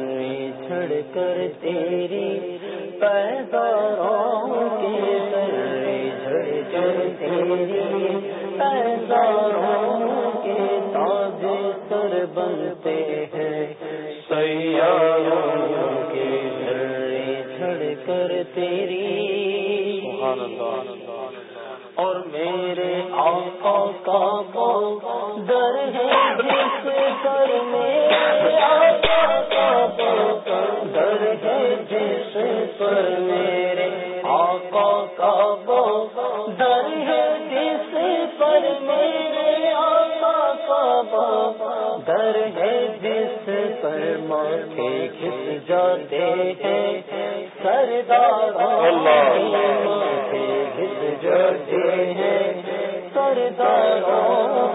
جھڑ کر تیری پیزاروں کے سر جھڑ کر تیری پیزاروں کے تازے سر بنتے ہیں سیاروں اور میرے آقا کا در ہے جیسے پر میرے کا در ہے جس پر میرے آقا کا در ہے جس پر میرے آقا بابا گھر ہے جس پر ماتھے گھس جاتے ہیں سردار سے گھس جاتے ہیں سرداروں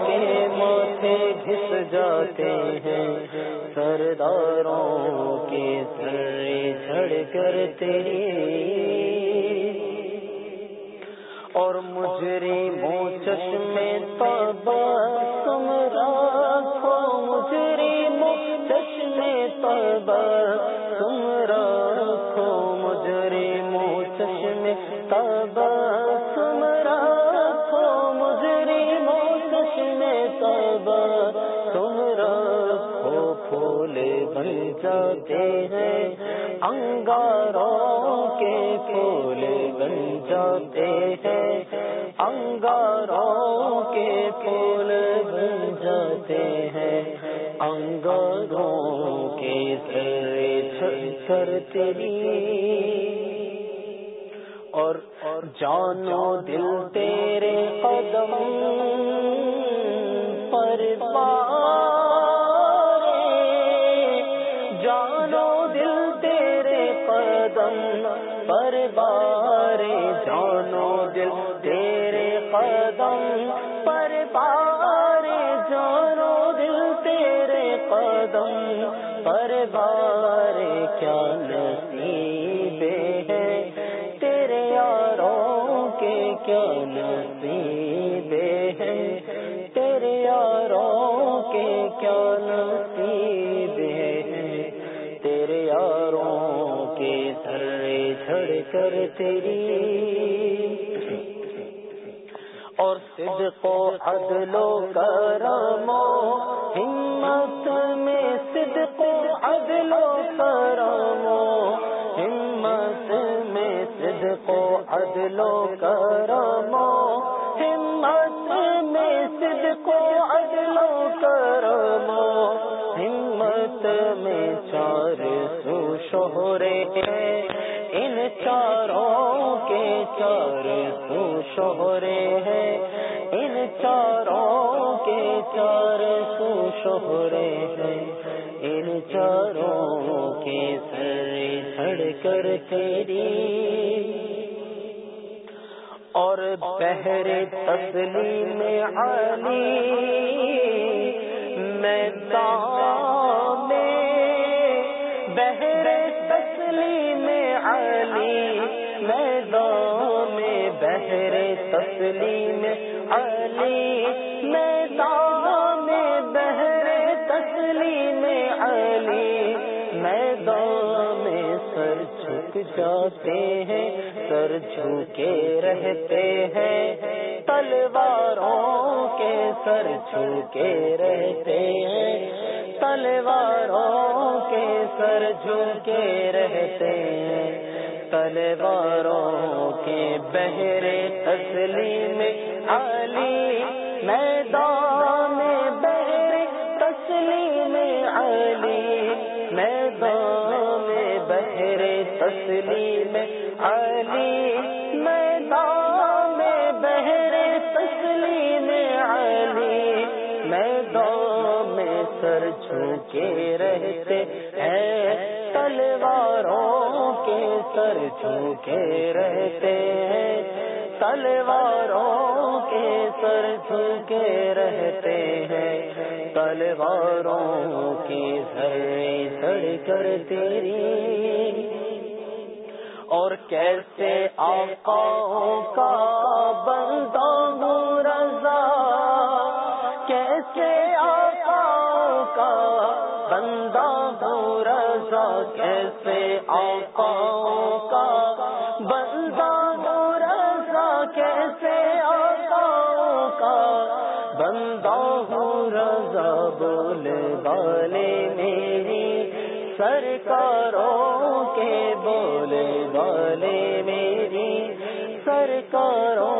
کے ماتھے گھس جاتے ہیں سرداروں کے سر جھڑ کرتے مجری مو چشمے پبا سمرا مجری مو چشمے تب تم رکھو مجری مو چشمے تب تمرا ہو مجری مو چشمے تبا بن جاتے ہیں انگاروں کے پھول جاتے ہیں انگاروں کے بن جاتے ہیں انگاروں کے تیرے کرتے اور جانو دل تیرے قدم پر کر تیری اور صدق و عدل و کرم و ہمت میں صدق و عدل و کرم و ہمت میں صدق و عدل و کرم و ہمت میں صدق و عدل و کرم و ہمت میں چار سو شہرے ہیں چاروں کے چار سو شہرے ہیں ان چاروں کے چار سو شہرے ہیں ان چاروں کے سر چڑھ کر تیری اور بہرے تسلی میں آئی میں بہر تسلی علی میدان میں بہرے تسلی میں علی میدان میں بہرے تسلی میں علی میدان میں سر جھک جاتے ہیں سر جھکے رہتے ہیں تلواروں کے سر جھکے رہتے ہیں تلواروں کے سر جھکے رہتے ہیں تلواروں کے بہرے تسلی میں علی میدان بہرے تسلی میں علی میدان میں بہرے تسلی میں علی کر جھوکے رہتے ہیں تلواروں کے سر جھوکے رہتے ہیں تلواروں کی سر سر کر تیری اور کیسے کا بندہ رضا کیسے آقا کا بندہ ہو رضا کیسے آقا کا بندہ دور کیسے آقا کا بندہ ہو رضا بول والے میری سرکاروں کے بولے والے میری سرکاروں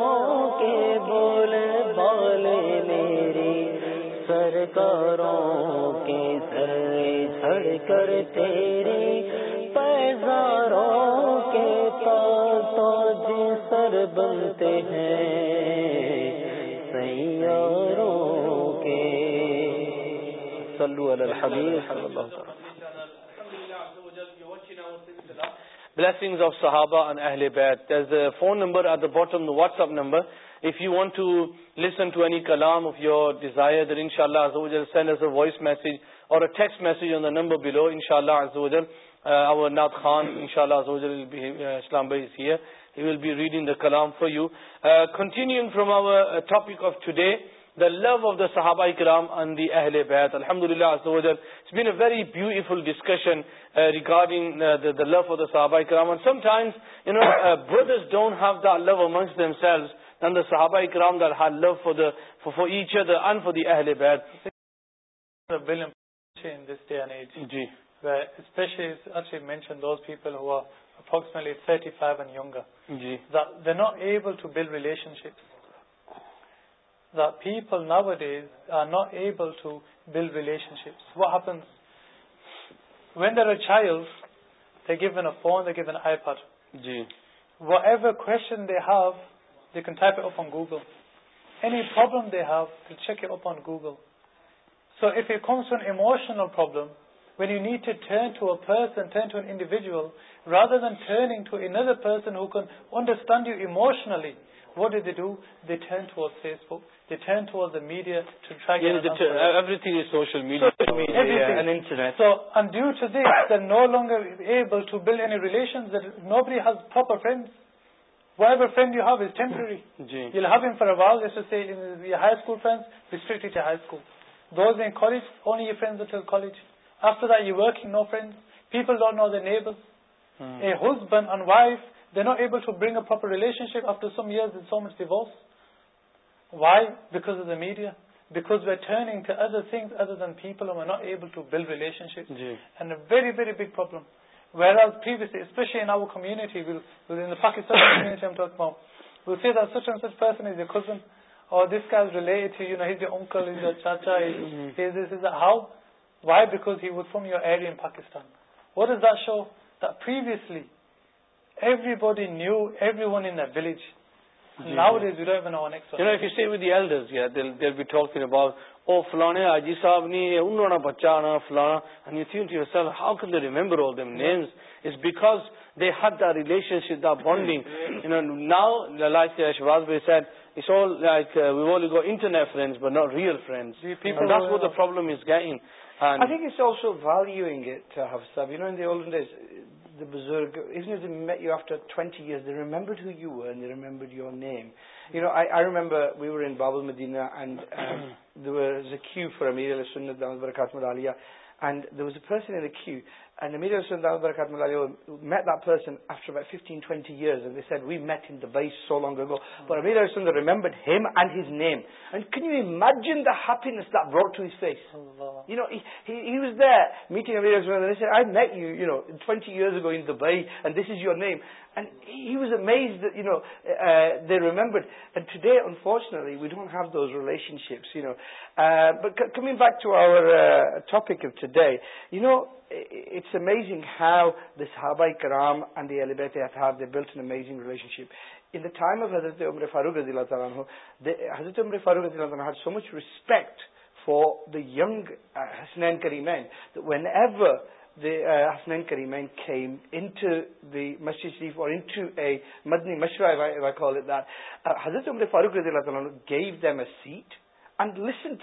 کروں کے چھڑ کر تیرے پیزاروں کے سر بنتے ہیں سیاروں کے سلو علیہ وسلم صحاباڈ اہل بیٹ phone number at the bottom WhatsApp number if you want to listen to ایلام آف یو ڈیزائر کلام for you continue from O topic of today the ل آف د صحب کرام دیت الحمد ڈسکشن آف دا صبائی کرو دا لسائی کرم انہ notion that people nowadays are not able to build relationships. What happens? When they're a child, they're given a phone, they're given an iPad. Whatever question they have, they can type it up on Google. Any problem they have, they'll check it up on Google. So if it comes to an emotional problem, when you need to turn to a person, turn to an individual, rather than turning to another person who can understand you emotionally, what days the do the tenth was face book دیوز media able to build elation نو بری has proper friends whatever friend you ہیوزری you ہیوز ریسٹرک college own you friends college after do working no friends people are nose N able a his Bund on wife the نوٹو bring اوپر relationship آفٹرز so much the wash why because is a marriage ارنگل اکلو چاچا how why back was from you are ایریاستان what is the show the فیوسلی بچا فلاں sir how can they remembers because they had the relationship the bonding now like واجبئی will گوٹر دا بزرگ after twenty remember remembered your name you know I I remember we one باب المدینا sir we me so long remembered name can یوزن this this your name ریم ٹوفارچلی we ڈوٹ relationships ہابائی کرام دے relationship in time of حضرت عمر فاروق رضی اللہ تعالیٰ حضرت عمر فاروق رضی اللہ عالم have so much respect for the young ہسنینڈ کری مین وین دے ہسن اینڈ کری مین ٹو ٹو ایڈنیٹ حضرت عمر فاروق رضی اللہ تعالیٰ گیو دم اے سیٹ حضرت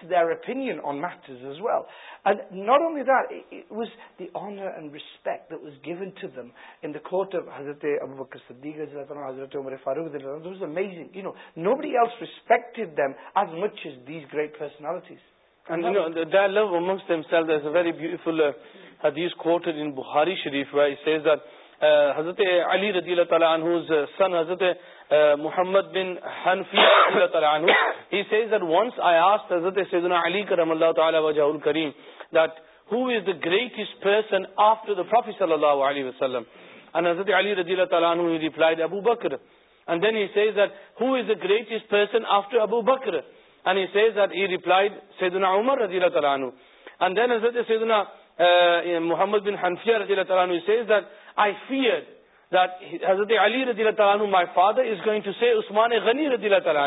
ابو بکر صدیق حضرت عمر فاروقنگ یو نو نو بڑی respect them as much these great پالٹیز حضرت علی رضی اللہ تعالیٰ عنہ سن حضرت محمد بن حنفی رضی اللہ تعالیٰ عنہ he says that once I asked حضرت سیدنا علی کرم اللہ اللہ تعالیٰ وجہ that who is the the greatest person after Prophet صلی علیہ وسلم and بکرک عمر رضی اللہ تعالیٰ عنہ and then حضرت محمد بن حنفیہ رضی اللہ تعالیٰ عنہ he says that I feared that Hazrat Ali رضی اللہ تعالیٰ my father is going to say Usman غنی رضی اللہ تعالیٰ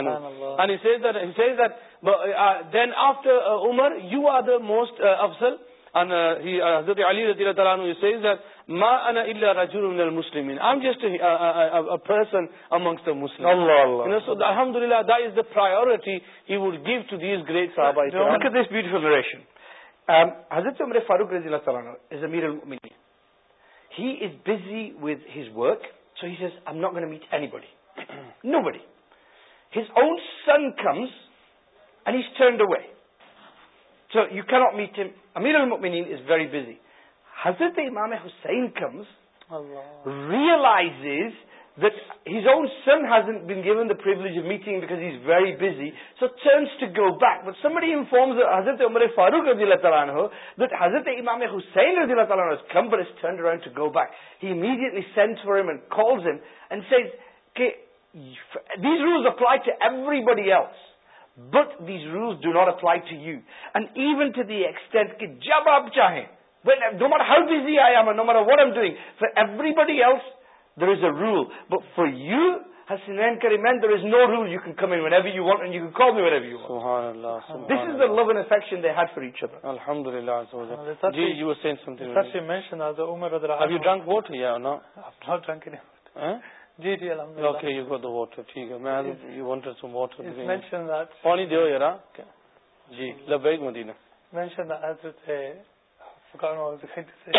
and he says that, he says that but, uh, then after uh, Umar you are the most uh, afzal and uh, he, uh, Hazrat Ali رضی اللہ تعالیٰ he says that ما أنا إلا رجل من المسلمين I'm just a, a, a, a person amongst the Muslims Allah Allah. you know, so the, Alhamdulillah that is the priority he would give to these great sahaba. no, look at this beautiful narration um, Hazrat Umar Farooq رضی اللہ تعالیٰ is Amir al mumineen He is busy with his work, so he says, I'm not going to meet anybody. Nobody. His own son comes, and he's turned away. So you cannot meet him. Amir al-Mu'mineen is very busy. Hazrat Imam Hussain comes, Allah. Realizes wait own sons based meeting حضرت عمر فاروق رب اللہ تعالیٰ حضرت امام حسین do not a fly to you and even to the ایسٹینڈ جب آپ چاہیں گار everybody There is a rule. But for you, Hassan and Karimen, there is no rule. You can come in whenever you want and you can call me whenever you want. Subhanallah. Subhanallah. This is the love and affection they had for each other. Alhamdulillah. Alhamdulillah. Ji, you were saying something. Really. Mentioned, uh, Umar Radar, Have you drunk water? Yeah or not? I've not drunk any water. جی جی الحمد للہ you go the water ٹھیک ہے میں you wanted some water mention that پانی دیو یارا جی لبیک مدینہ مینشن دیٹ ہے فکان اور دکھائی دے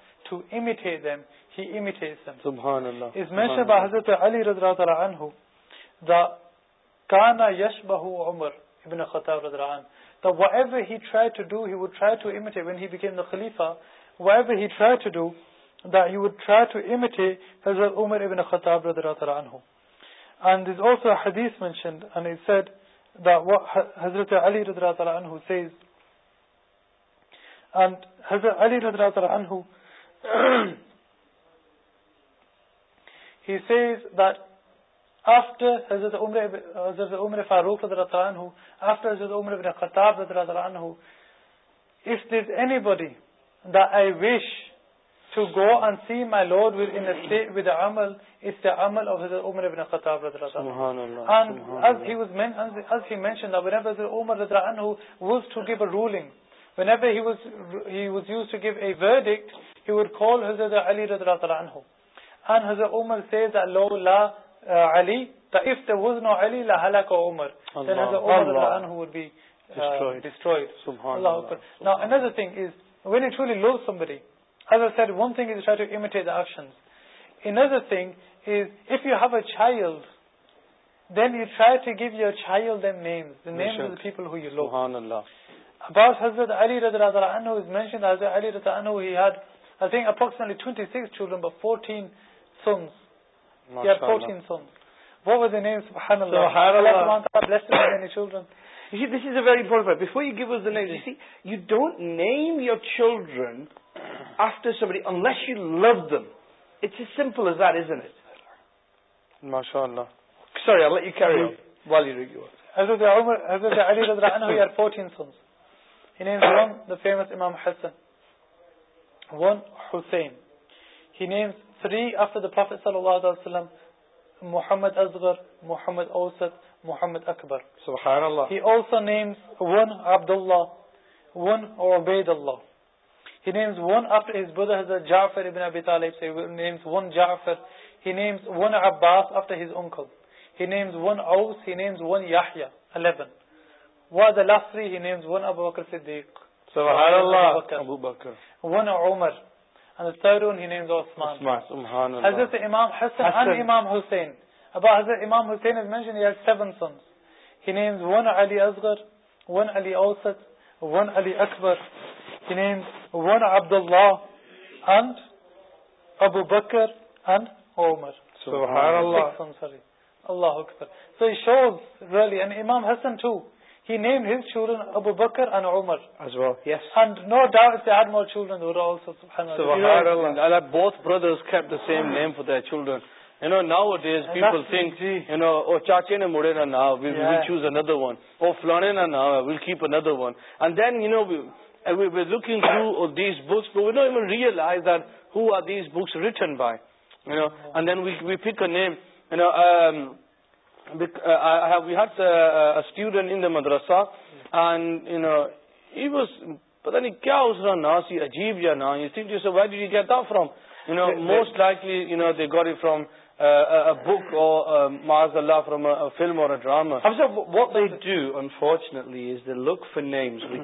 خلیفا ٹرائی ٹو ڈوڈ ٹرائی ٹوٹر حضرت حضرت علی رضرات ہیزر حمر فاروفر حضرت عمر خطاب anybody the I wish to go and see my lord انٹ دا عمل از دافر عمر خطاب عمر انز to gap rule was use to give a word it باؤ حضرت علی رض اللہ چلڈرن آفٹر فیمس امام حسن ون حسین ہی نیمز شری افط پروفیسر وسلم محمد ازبر محمد اوسط محمد اکبر also names one Abdul Allah one Ubaid Allah he names one افط حافر ابن طالب names one Jafar he names one عباس افد his uncle he names one اوس ہی نیمز ون یاحیا و دفری ہی نیمز ون اب وکر صدیق ون عمر عثمان حضرت امام حسن این امام حسین اب حضرت امام حسین مینشن یار seven sun he names one Ali اذغر one علی اوسط ون علی اکبر ہینز ون عبد اللہ ابو بکر این عمر اللہ حسن سوری اللہ حکر تو یہ شوزی امام حسن چھو He named his children Abu Bakr and Umar. As well, yes. And no doubt if they had more children, they would also subhanAllah. SubhanAllah. Allah, both brothers kept the same name for their children. You know, nowadays and people think, the, you know, oh, Chachene Morena now, we'll, yeah. we'll choose another one. Oh, Flanena now, we'll keep another one. And then, you know, we, we we're looking through all these books, but we don't even realize that who are these books written by. You know, and then we, we pick a name. You know, um, student in مدرسہ most likely گوری from book ماض اللہ from film اور drama is the look names when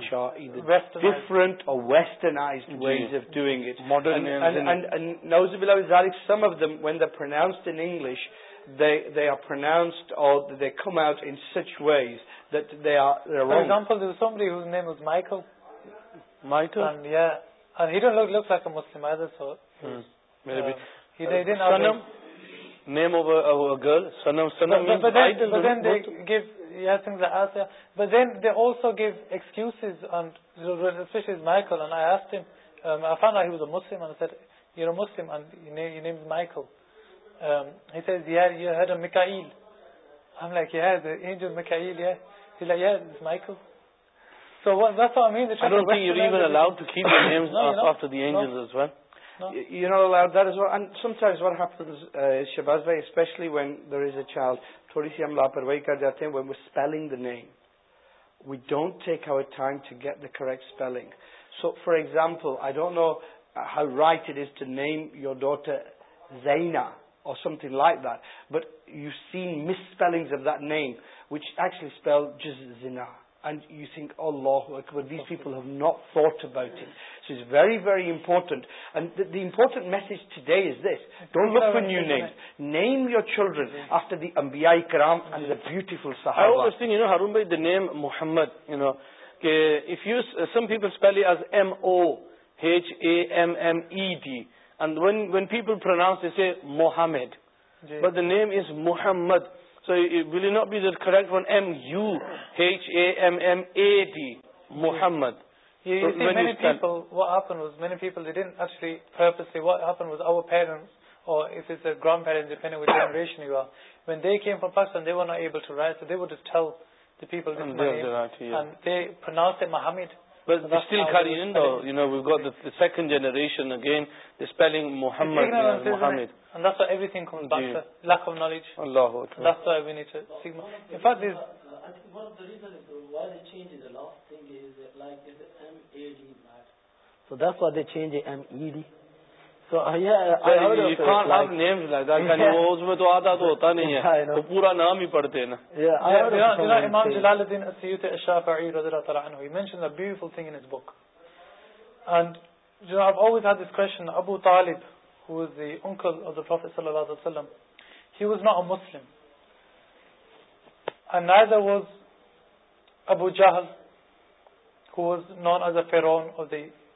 English sir hero name is Michael Shahbaz بھائی especially when there is a child تھوڑی سی ہم لاپرواہی کر جاتے ہیں we was spelling the name we don't think how a chance to get the correct spelling so for example I don't know how write it is the name your daughter زائنا something like that you seen misspelling them which H spell you seen all لا وکٹ these people have no فورٹ بائیس very very important دیمپورٹنٹ message ٹے is this don't work one you name name your children after the امبیائی کرامٹیفل سا ہر by the name Muhammad you know کہیپل spell as M O H A M E D and when when people pronounce they say Mohammed جی. but the name is Muhammad so it will it not be the correct one M U H A M M A D Muhammad جی. you, you so see many you people what happened was many people they didn't actually purposely what happened was our parents or if it's a grandparents depending which generation you are when they came from Pakistan they were not able to write so they would just tell the people this and, name, the right, yeah. and they pronounced it Muhammad second generation again spelling محمد اس میں تو تو ہوتا نہیں ہے وہ پورا نام ہی پڑھتے نا امام جلال الدین رضی اللہ عنہ ابو طالب Jahl who Muslim known as a فیرون آف دی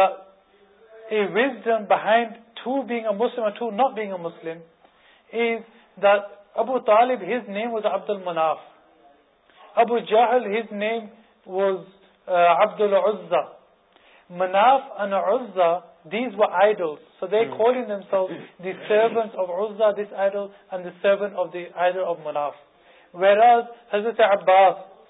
ہی ویز ڈ behind to beg a Muslim to not beg a Muslim ابو طالب ہز نیم وز عبد المناف ابو جہل ہز نیم واز عبد الزا مناف اینڈ ازا دیز و idol and the servant of the idol of مناف ویئرس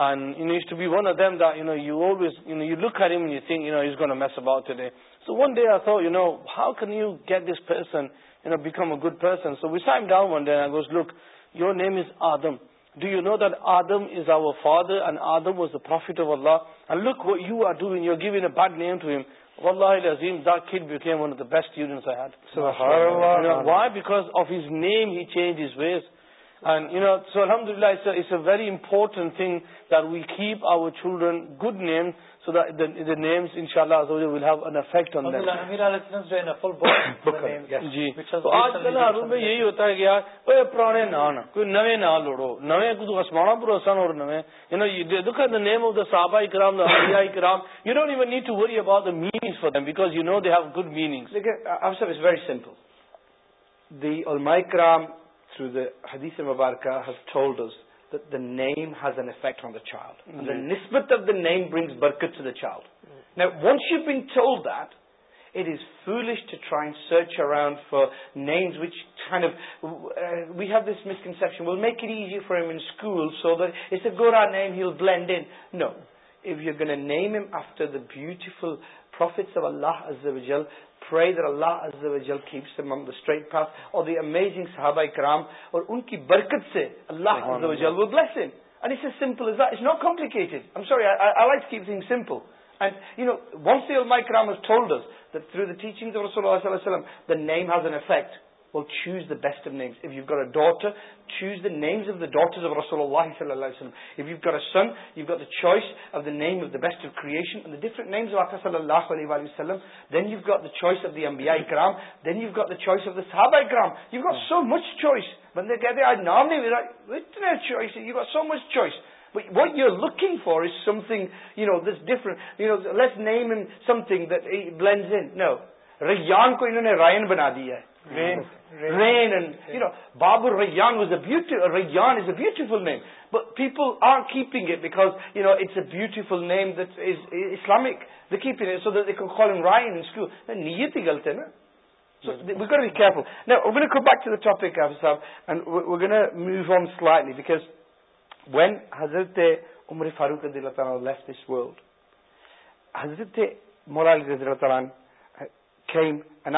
ونو you was you knew looking میس اب out today so one day you know how can you get this پیسن you know become a گڈن so ویس I down look your name is Adam do you know ددم is our father and Adam was the prophet لاڈ look you are doing you give a bad name ٹوزیم the کٹم one of the best why back of his name he change was very important well keep our children good name so the value میں یہی ہوتا ہے through the حدیث مبارکا has ٹھولڈز the name has an effect on the چال the نسبت name brings ونٹ شو been told that it is فیلسٹ drawing search around names we have this مسکن وائی فرم بلینڈ نو یو گنم ایم آفٹر دا بیوٹیفل ان کی برکت سے bat gutter choose the names best کریئشنٹ آف صلی اللہ علیہ کرام then you got the choice of the کرام you got so much choice بندے کہتے ہیں آج نام نہیں choice so much choice what you are looking farming Rayan کو انہوں نے رائن بنا دی ہے بابرانزان beautiful name people are careful name Islamic یہ عمر فاروق رضی اللہ تعالیٰ حضرت مولان would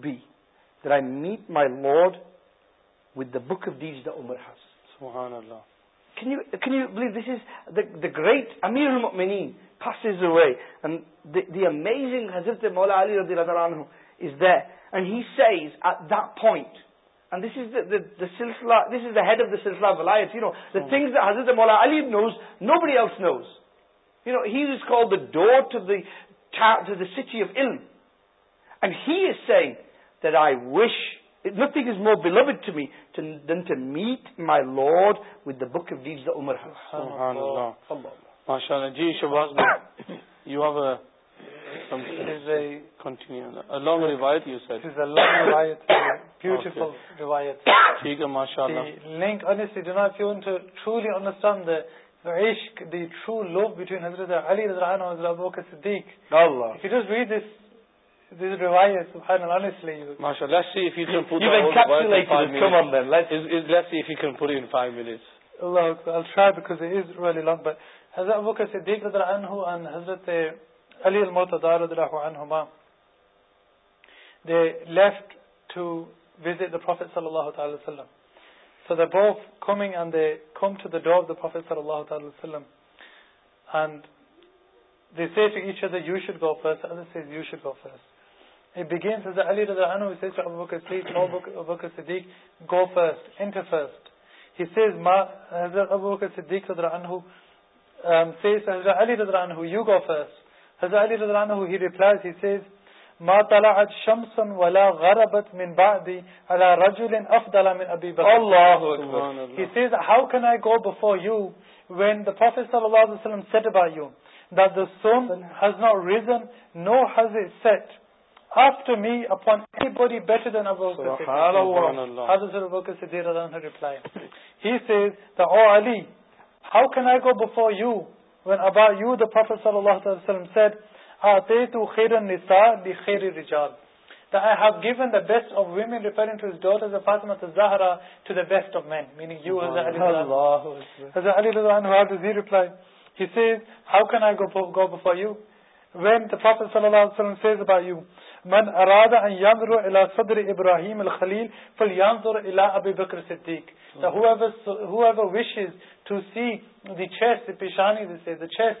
be I meet my lord with the book دیج دا دس دا گریٹ مینیسٹ مولا علی دین دا پوائنٹ ڈوٹ سیچیز دیٹ آئی وش نت is more to meet meet my lord with book read the عمر بیویت ہے ماشاء اللہ حضرت محتاط they left to was it professor ڈاف دا پر ما طلعت شمسا ولا غربت من بعدي على رجل افضل من ابي بكر الله اكبر he says how can i go before you when the prophet sallallahu alaihi wasallam said about you that the sun has not risen nor has it set after me upon anybody better than Abu Bakr Siddiq Hazrat replied he says that oh Ali how can I go before you when about you the Prophet sallallahu alaihi wasallam said تو خیر النساء لخير الرجال that I have given the best of women referring to his daughters of Fatima to Zahra to the best of men meaning you Hazar Ali Hazar Ali Radhanu had this he replied he says how can I go, go before you when the Prophet Sallallahu Alaihi Wasallam says about you من اراد ان ينظر الى صدر ابراهيم الخليل فلينظر الى ابي بكر الصديق so whoever whoever wishes to see the chest the pishani they say the chest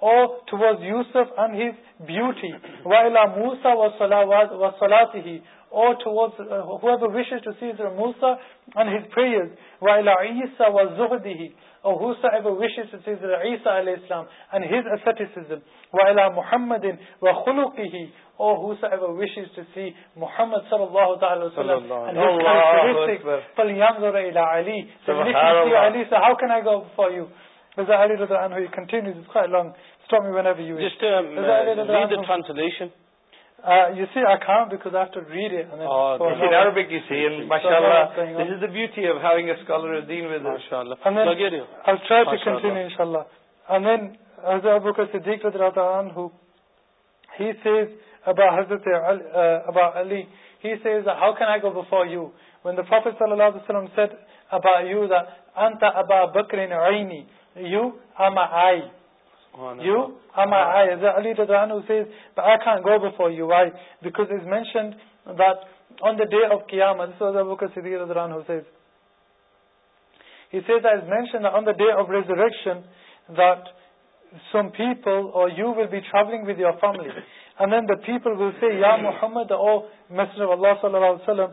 or towards Yusuf and his beauty وَإِلَى Musa وَصَلَاتِهِ or towards uh, whoever wishes to see Israel Musa and his prayers وَإِلَى عِيسَى وَزُهْدِهِ or whosoever wishes to see Israel Isa Islam and his asceticism وَإِلَى مُحَمَّدٍ وَخُلُقِهِ or whosoever wishes to see Muhammad صلى الله عليه وسلم and his characteristics فَلْيَنْظُرَ إِلَى عَلِي so if you see Ali so how can I go for you for you when the فافت صلی اللہ بکرین پیپل صلی اللہ علیہ وسلم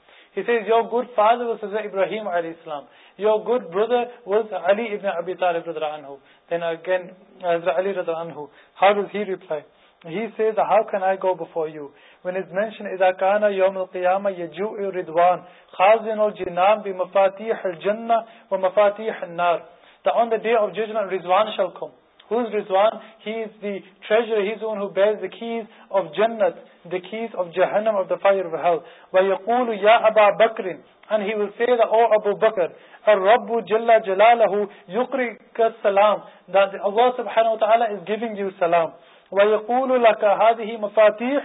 He says, your good father was Hazrat Ibrahim alayhi salam. Your good brother was Ali ibn Abi Talib radha anhu. Then again, Hazrat Ali radha anhu. How does he reply? He says, how can I go before you? When it's mentioned, إِذَا كَانَ يَوْمِ الْقِيَامَةِ يَجُوءِ رِدْوَانِ خَازِنُ الْجِنَانِ بِمَفَاتِيحِ الْجَنَّةِ وَمَفَاتِيحِ النَّارِ That on the day of judgment, Rizwan shall come. Rizwan? He he is the the the the the one who bears keys keys of of of of Jannat, Jahannam, fire hell. وَيَقُولُ يَا أَبَا بَكْرٍ And will say that, O oh, Abu Bakr, الرَّبُّ جَلَّ جَلَالَهُ يُقْرِكَ السَّلَامِ That Allah subhanahu wa ta'ala is giving you salam. وَيَقُولُ لَكَ هَذِهِ مفاطیق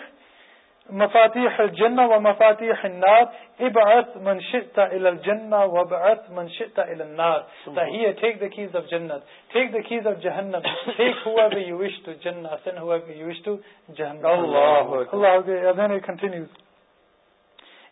مفادی جن و مفاطی خنار اب شئت منشا جنا و برس منشنار تا ہی ہے ٹھیک دیکھی جب جنت ٹھیک کیز جب جہنت ٹھیک ہوا بھی یو وشتو جن سن ہوا گی یو وشتو جہن ہو گئے continue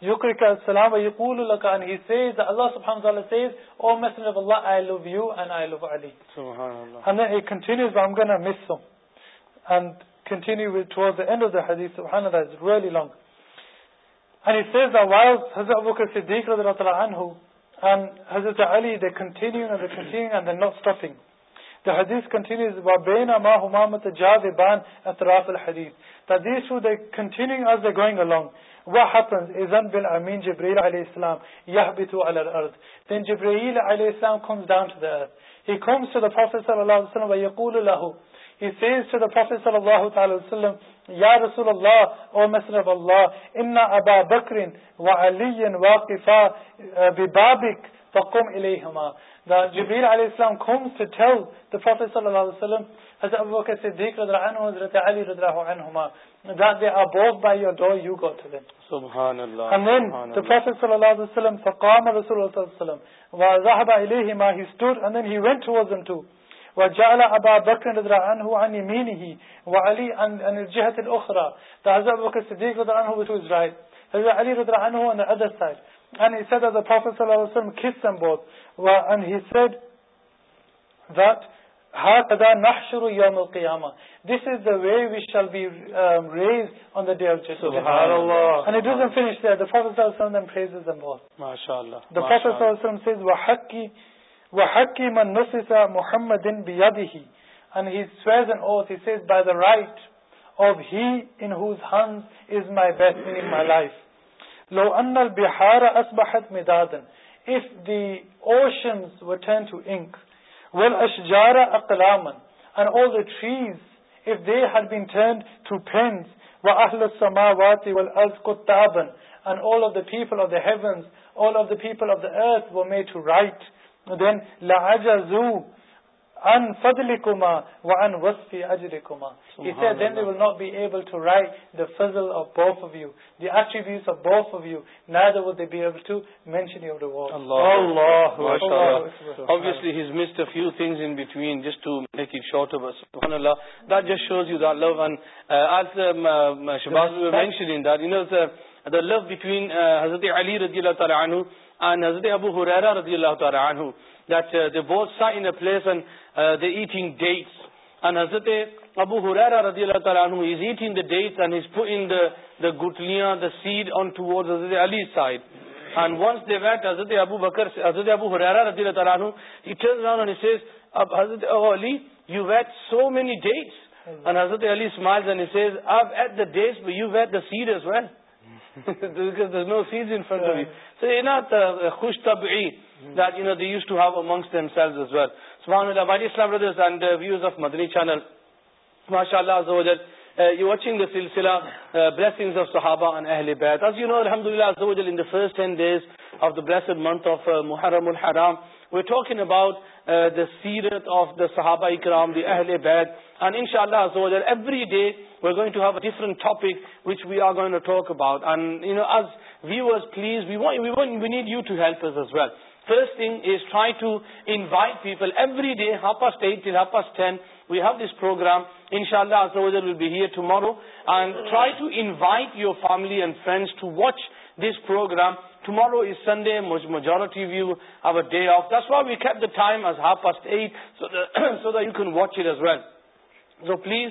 Yukrika salam wa yaqulu laka and he says that Allah subhanahu wa ta'ala says, oh, Messenger of Allah, I love you and I love Ali. And then he continues, I'm going to miss him. And continue with, towards the end of the hadith, subhanallah, it's really long. And he says that while Hazrat Abu Bakr Siddiq anhu and Hazrat Ali, they're continuing and they're continuing and they're not stopping. The the the the hadith continues, وَبَيْنَ مَا هُمَا الْحَدِيثِ they continuing as they're going along. What happens? إِذَنْ بِالْأَمِينَ جِبْرِيلَ عَلَيْهِ السَّلَامِ عَلَى الْأَرْضِ Then Jibreel comes comes down to to to earth. He He Prophet Prophet وَيَقُولُ لَهُ says O Messenger of Allah, إِنَّ أَبَا بَكْرٍ وَعَلِيٍّ وَاقِفَا بِبَابِكَ فقم الیہما دا جبریل علیہ السلام comes to tell the Prophet صلی اللہ علیہ وسلم حضرت ابو بکر صدیق رضی اللہ عنہ حضرت علی رضی اللہ عنہما that they are both by your door you go to them سبحان اللہ and then the Prophet صلی اللہ علیہ وسلم فقام رسول اللہ صلی اللہ علیہ وسلم وزہب الیہما he stood and then he went towards them too وجعل ابا بکر رضی اللہ عنہ عن یمینه وعلی عن الجهة الاخرى حضرت ابو بکر صدیق رضی اللہ عنہ to his right حضرت علی رضی اللہ عنہ on the other side انڈا نا شروع یور موقع وے ویچ شیل بیٹ فیشمت محمد رائٹ آف ہیز ہنس is my best life love in البحار اصبحت مدادا if the oceans were turned to ink wal ashjar aqlam and all the trees if they had been turned to pens wa ahl as-samawati wal ard kutaban and all of the people of the heavens all of the people of the earth were made to write then la'ajazu حضرت علی رضی اللہ تعالیٰ حضرت ابو حرا رضی اللہ the eating dates. And Hazrat Abu Huraira رضي الله تعالى عنه is eating the dates and he's putting the, the gutliya, the seed on towards Hazrat Ali's side. And once they went, Hazrat Abu, Bakr, Hazrat Abu Huraira رضي الله تعالى عنه, he turns around and he says, Hazrat Abu Ali, you had so many dates. And Hazrat Ali smiles and he says, I've had the dates but you've had the seed as well. Because there's no seeds in front yeah. of you. So you're not uh, khush tab'i that you know, they used to have amongst themselves as well. سبح اللہ محرم الحرام we talk انٹ سیرت of the صحابا کر tomorrow and try to invite you over family and friends to watch this programme tomorrow is Sunday majority of this وا wait as at so that you can watch it as well so please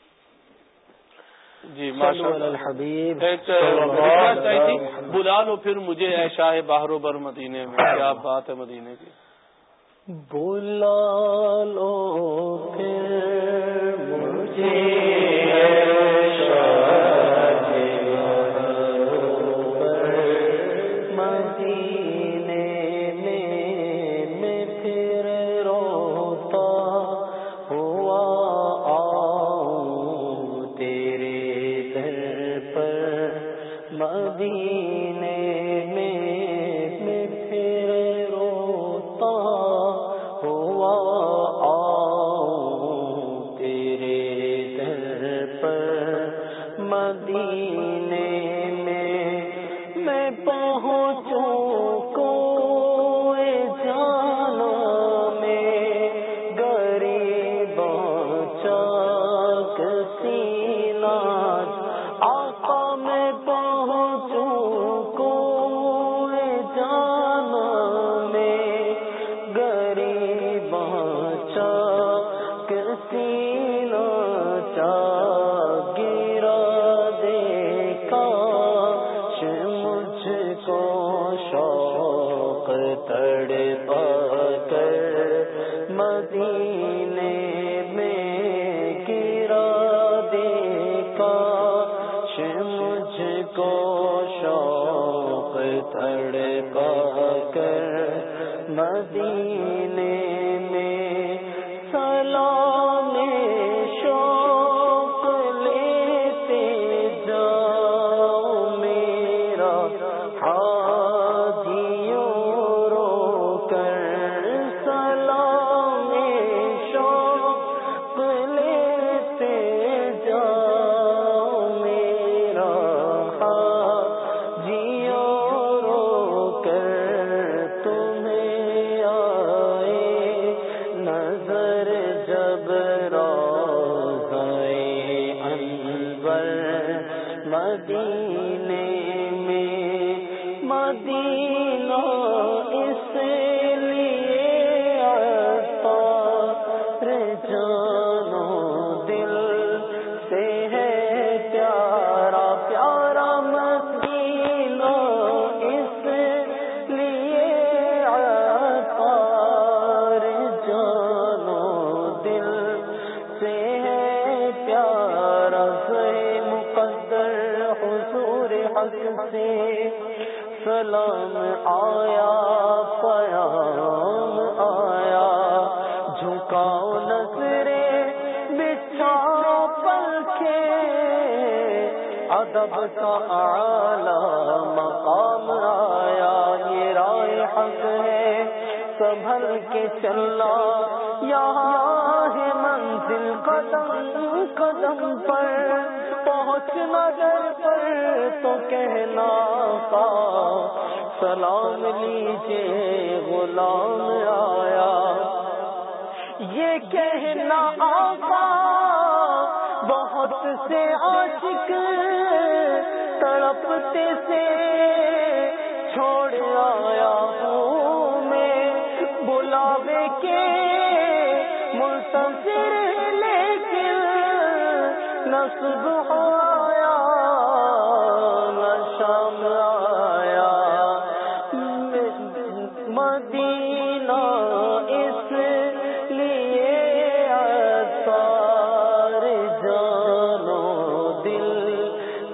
جی ماشاء بلا لو پھر مجھے ایسا ہے باہر بر مدینے میں کیا بات ہے مدینے کی بلا لو مجھے ہوں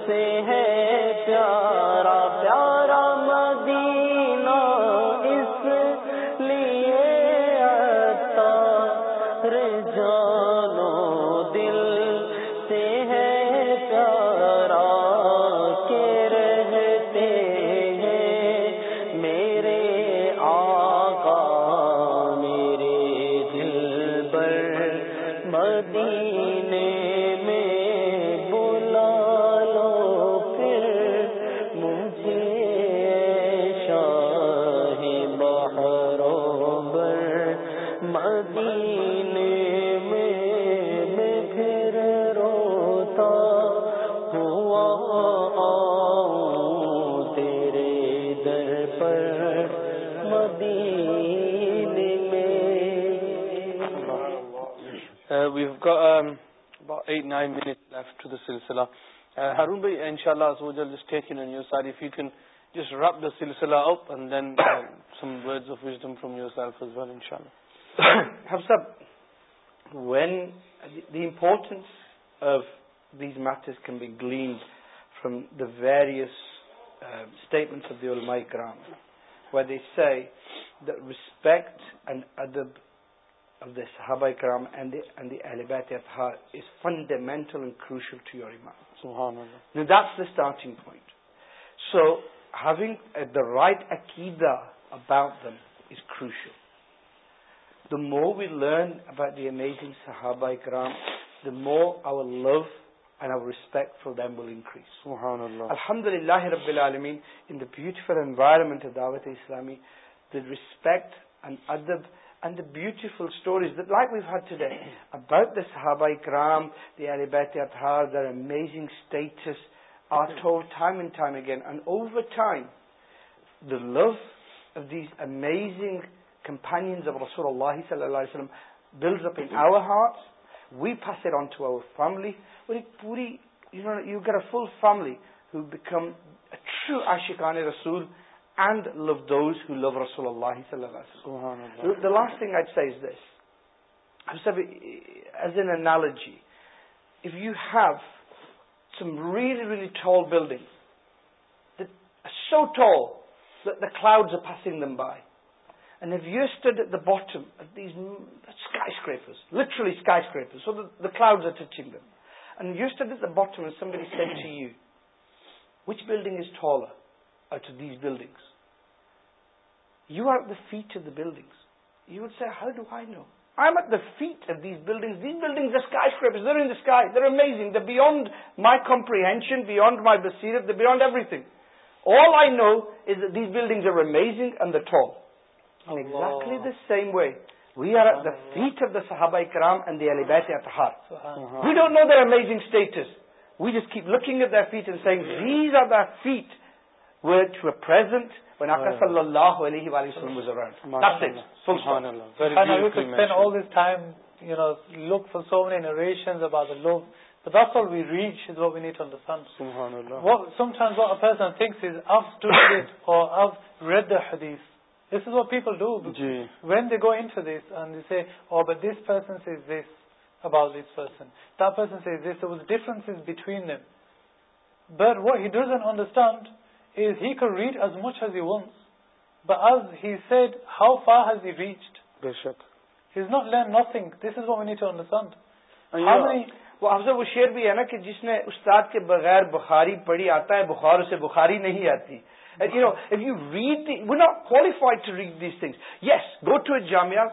سے ہے فرام دا ویریسمنٹ آف دیور مائی گرام وا ریسپیکٹ اینڈ ادب دا صحاب کرام دی ایلیبیت اب ہار is fundamental and crucial to یورڈ this the starting point so he right اکیزا about the is crucial the more we learn about the amazing صحابائی کرام the more I love and I respect for دولن ٹرین الحمد اللہ رب المین ان the beautiful environment Dawat Islami the respect and ادب loves amazing company full family رسول last this is an analogy real really tall building them by you اسٹڈملیز ارچنگ you are the feet of the building you sir do I know I at the feet building my کمپریشنڈ everything all I knows this building and the though ایگز way we are at the feet of the صحاب کرام دلی بس we don't know the amazing state we just keep looking at the feet same ways are the feet people do when they go in this and this person is this about this person درسنس difference is between but what he doesn't understand is he can read as much as he wants. But as he said, how far has he reached? Bishop. He's not learned nothing. This is what we need to understand. And how many... وہ افضل وہ شعر بھی ہے نا کہ جس نے استاد کے بغیر بخاری پڑھی آتا ہے بخار اسے بخاری نہیں آتی وی ناٹ کو جامع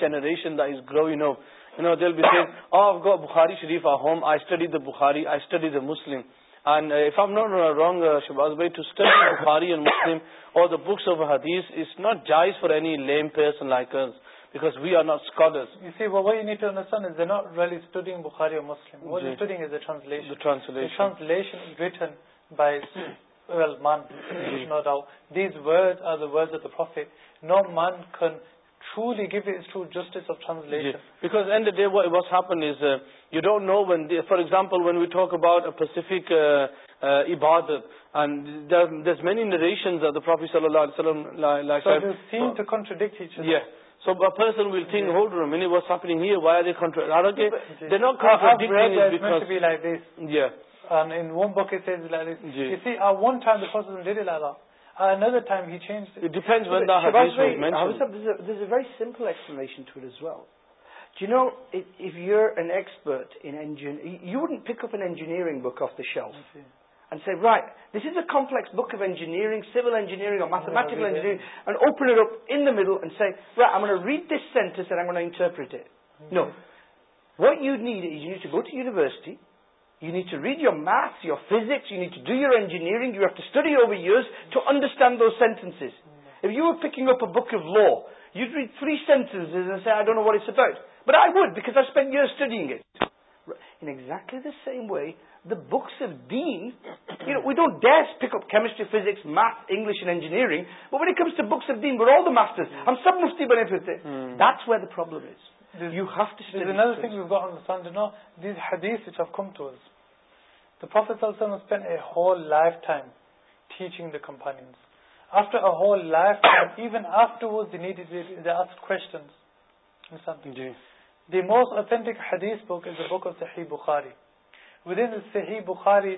جنرشن داز گروئن او Bukhari Sharif are home I study the Bukhari I the Muslim wrong شاید ٹو اسٹڈی بخاری اور بکس آف حدیس از ناٹ جائز فار اینی لس like for example when we talk اباؤٹکت صلی اللہ علیہ very simple explanation to this you know you are an expert you pick اپنجینئرنگ وک آف دا شا book of engineer seven engineer maths physics to understand sentence اپڈ free this بٹاک the books ویڈون ڈیش پک اپ فس maths ہم سب مفتی بنے تھے whole life time teaching the companies after a whole life time even after نیڈزنس the most authentic book of the he Bukhari with in سی بخاری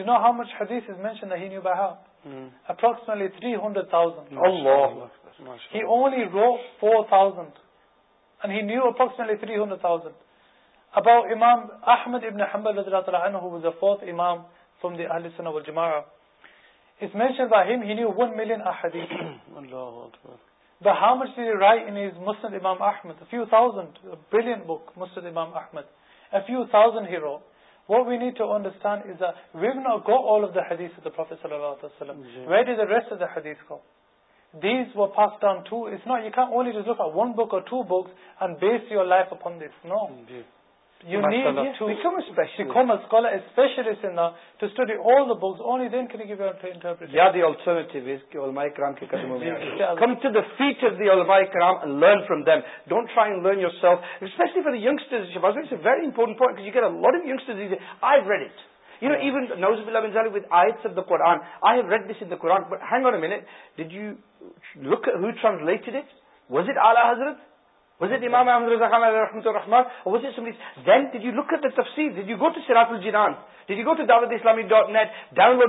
امام تم دہلی امام احمد بلین بک مست امام Ahmad a few thousand he رو وو we net you understand is ا و not go all of the حدیث پر اللہ وسلم what is the rate of the حدیس گو دیز وسٹ آن ٹو از ناٹلی one book to book and base you life افران this no future learn from them don't try learn your سیلفلی فارسٹرس very امپورٹنٹس I read it no نوز دوران I read this the قوران but do look was it آزرت امام go to سرات الجان the dot net down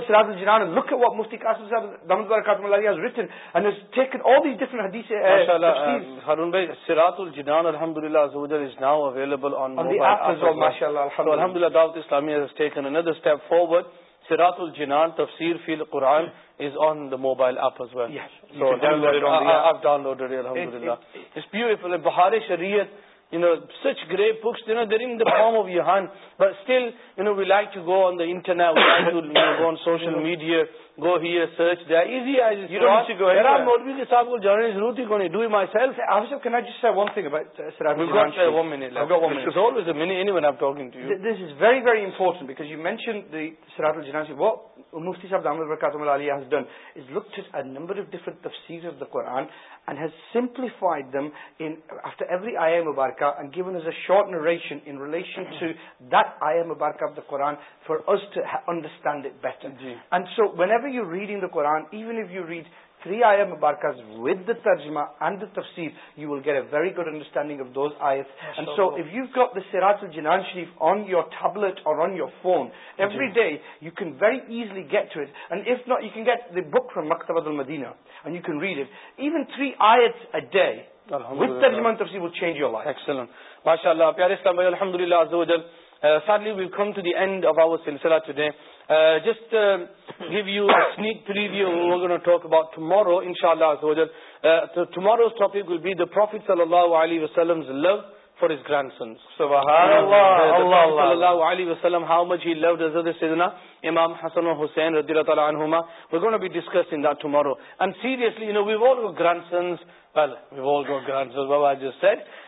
الجانڈ سرات الجنان تفسیر آن دا موبائل بہار media this is very very important you mention مفتی صاحب دامد البرز done look Amber of different تفصیل of the Quran and has simplified them in after every آئی آئی مبارکا گون از اے شارٹ ریشن ان ریلیشن ٹو دٹ آئی آئی مبارکا of the Quran for is to ہیڈرسٹینڈ then so when you reading the قرآن ترجمہ جنان شریف آن یور ٹبلٹ اور on your phone every day you can very easily get to اٹن get the book from مکتب المدینا red eaten three امام حسن و حسین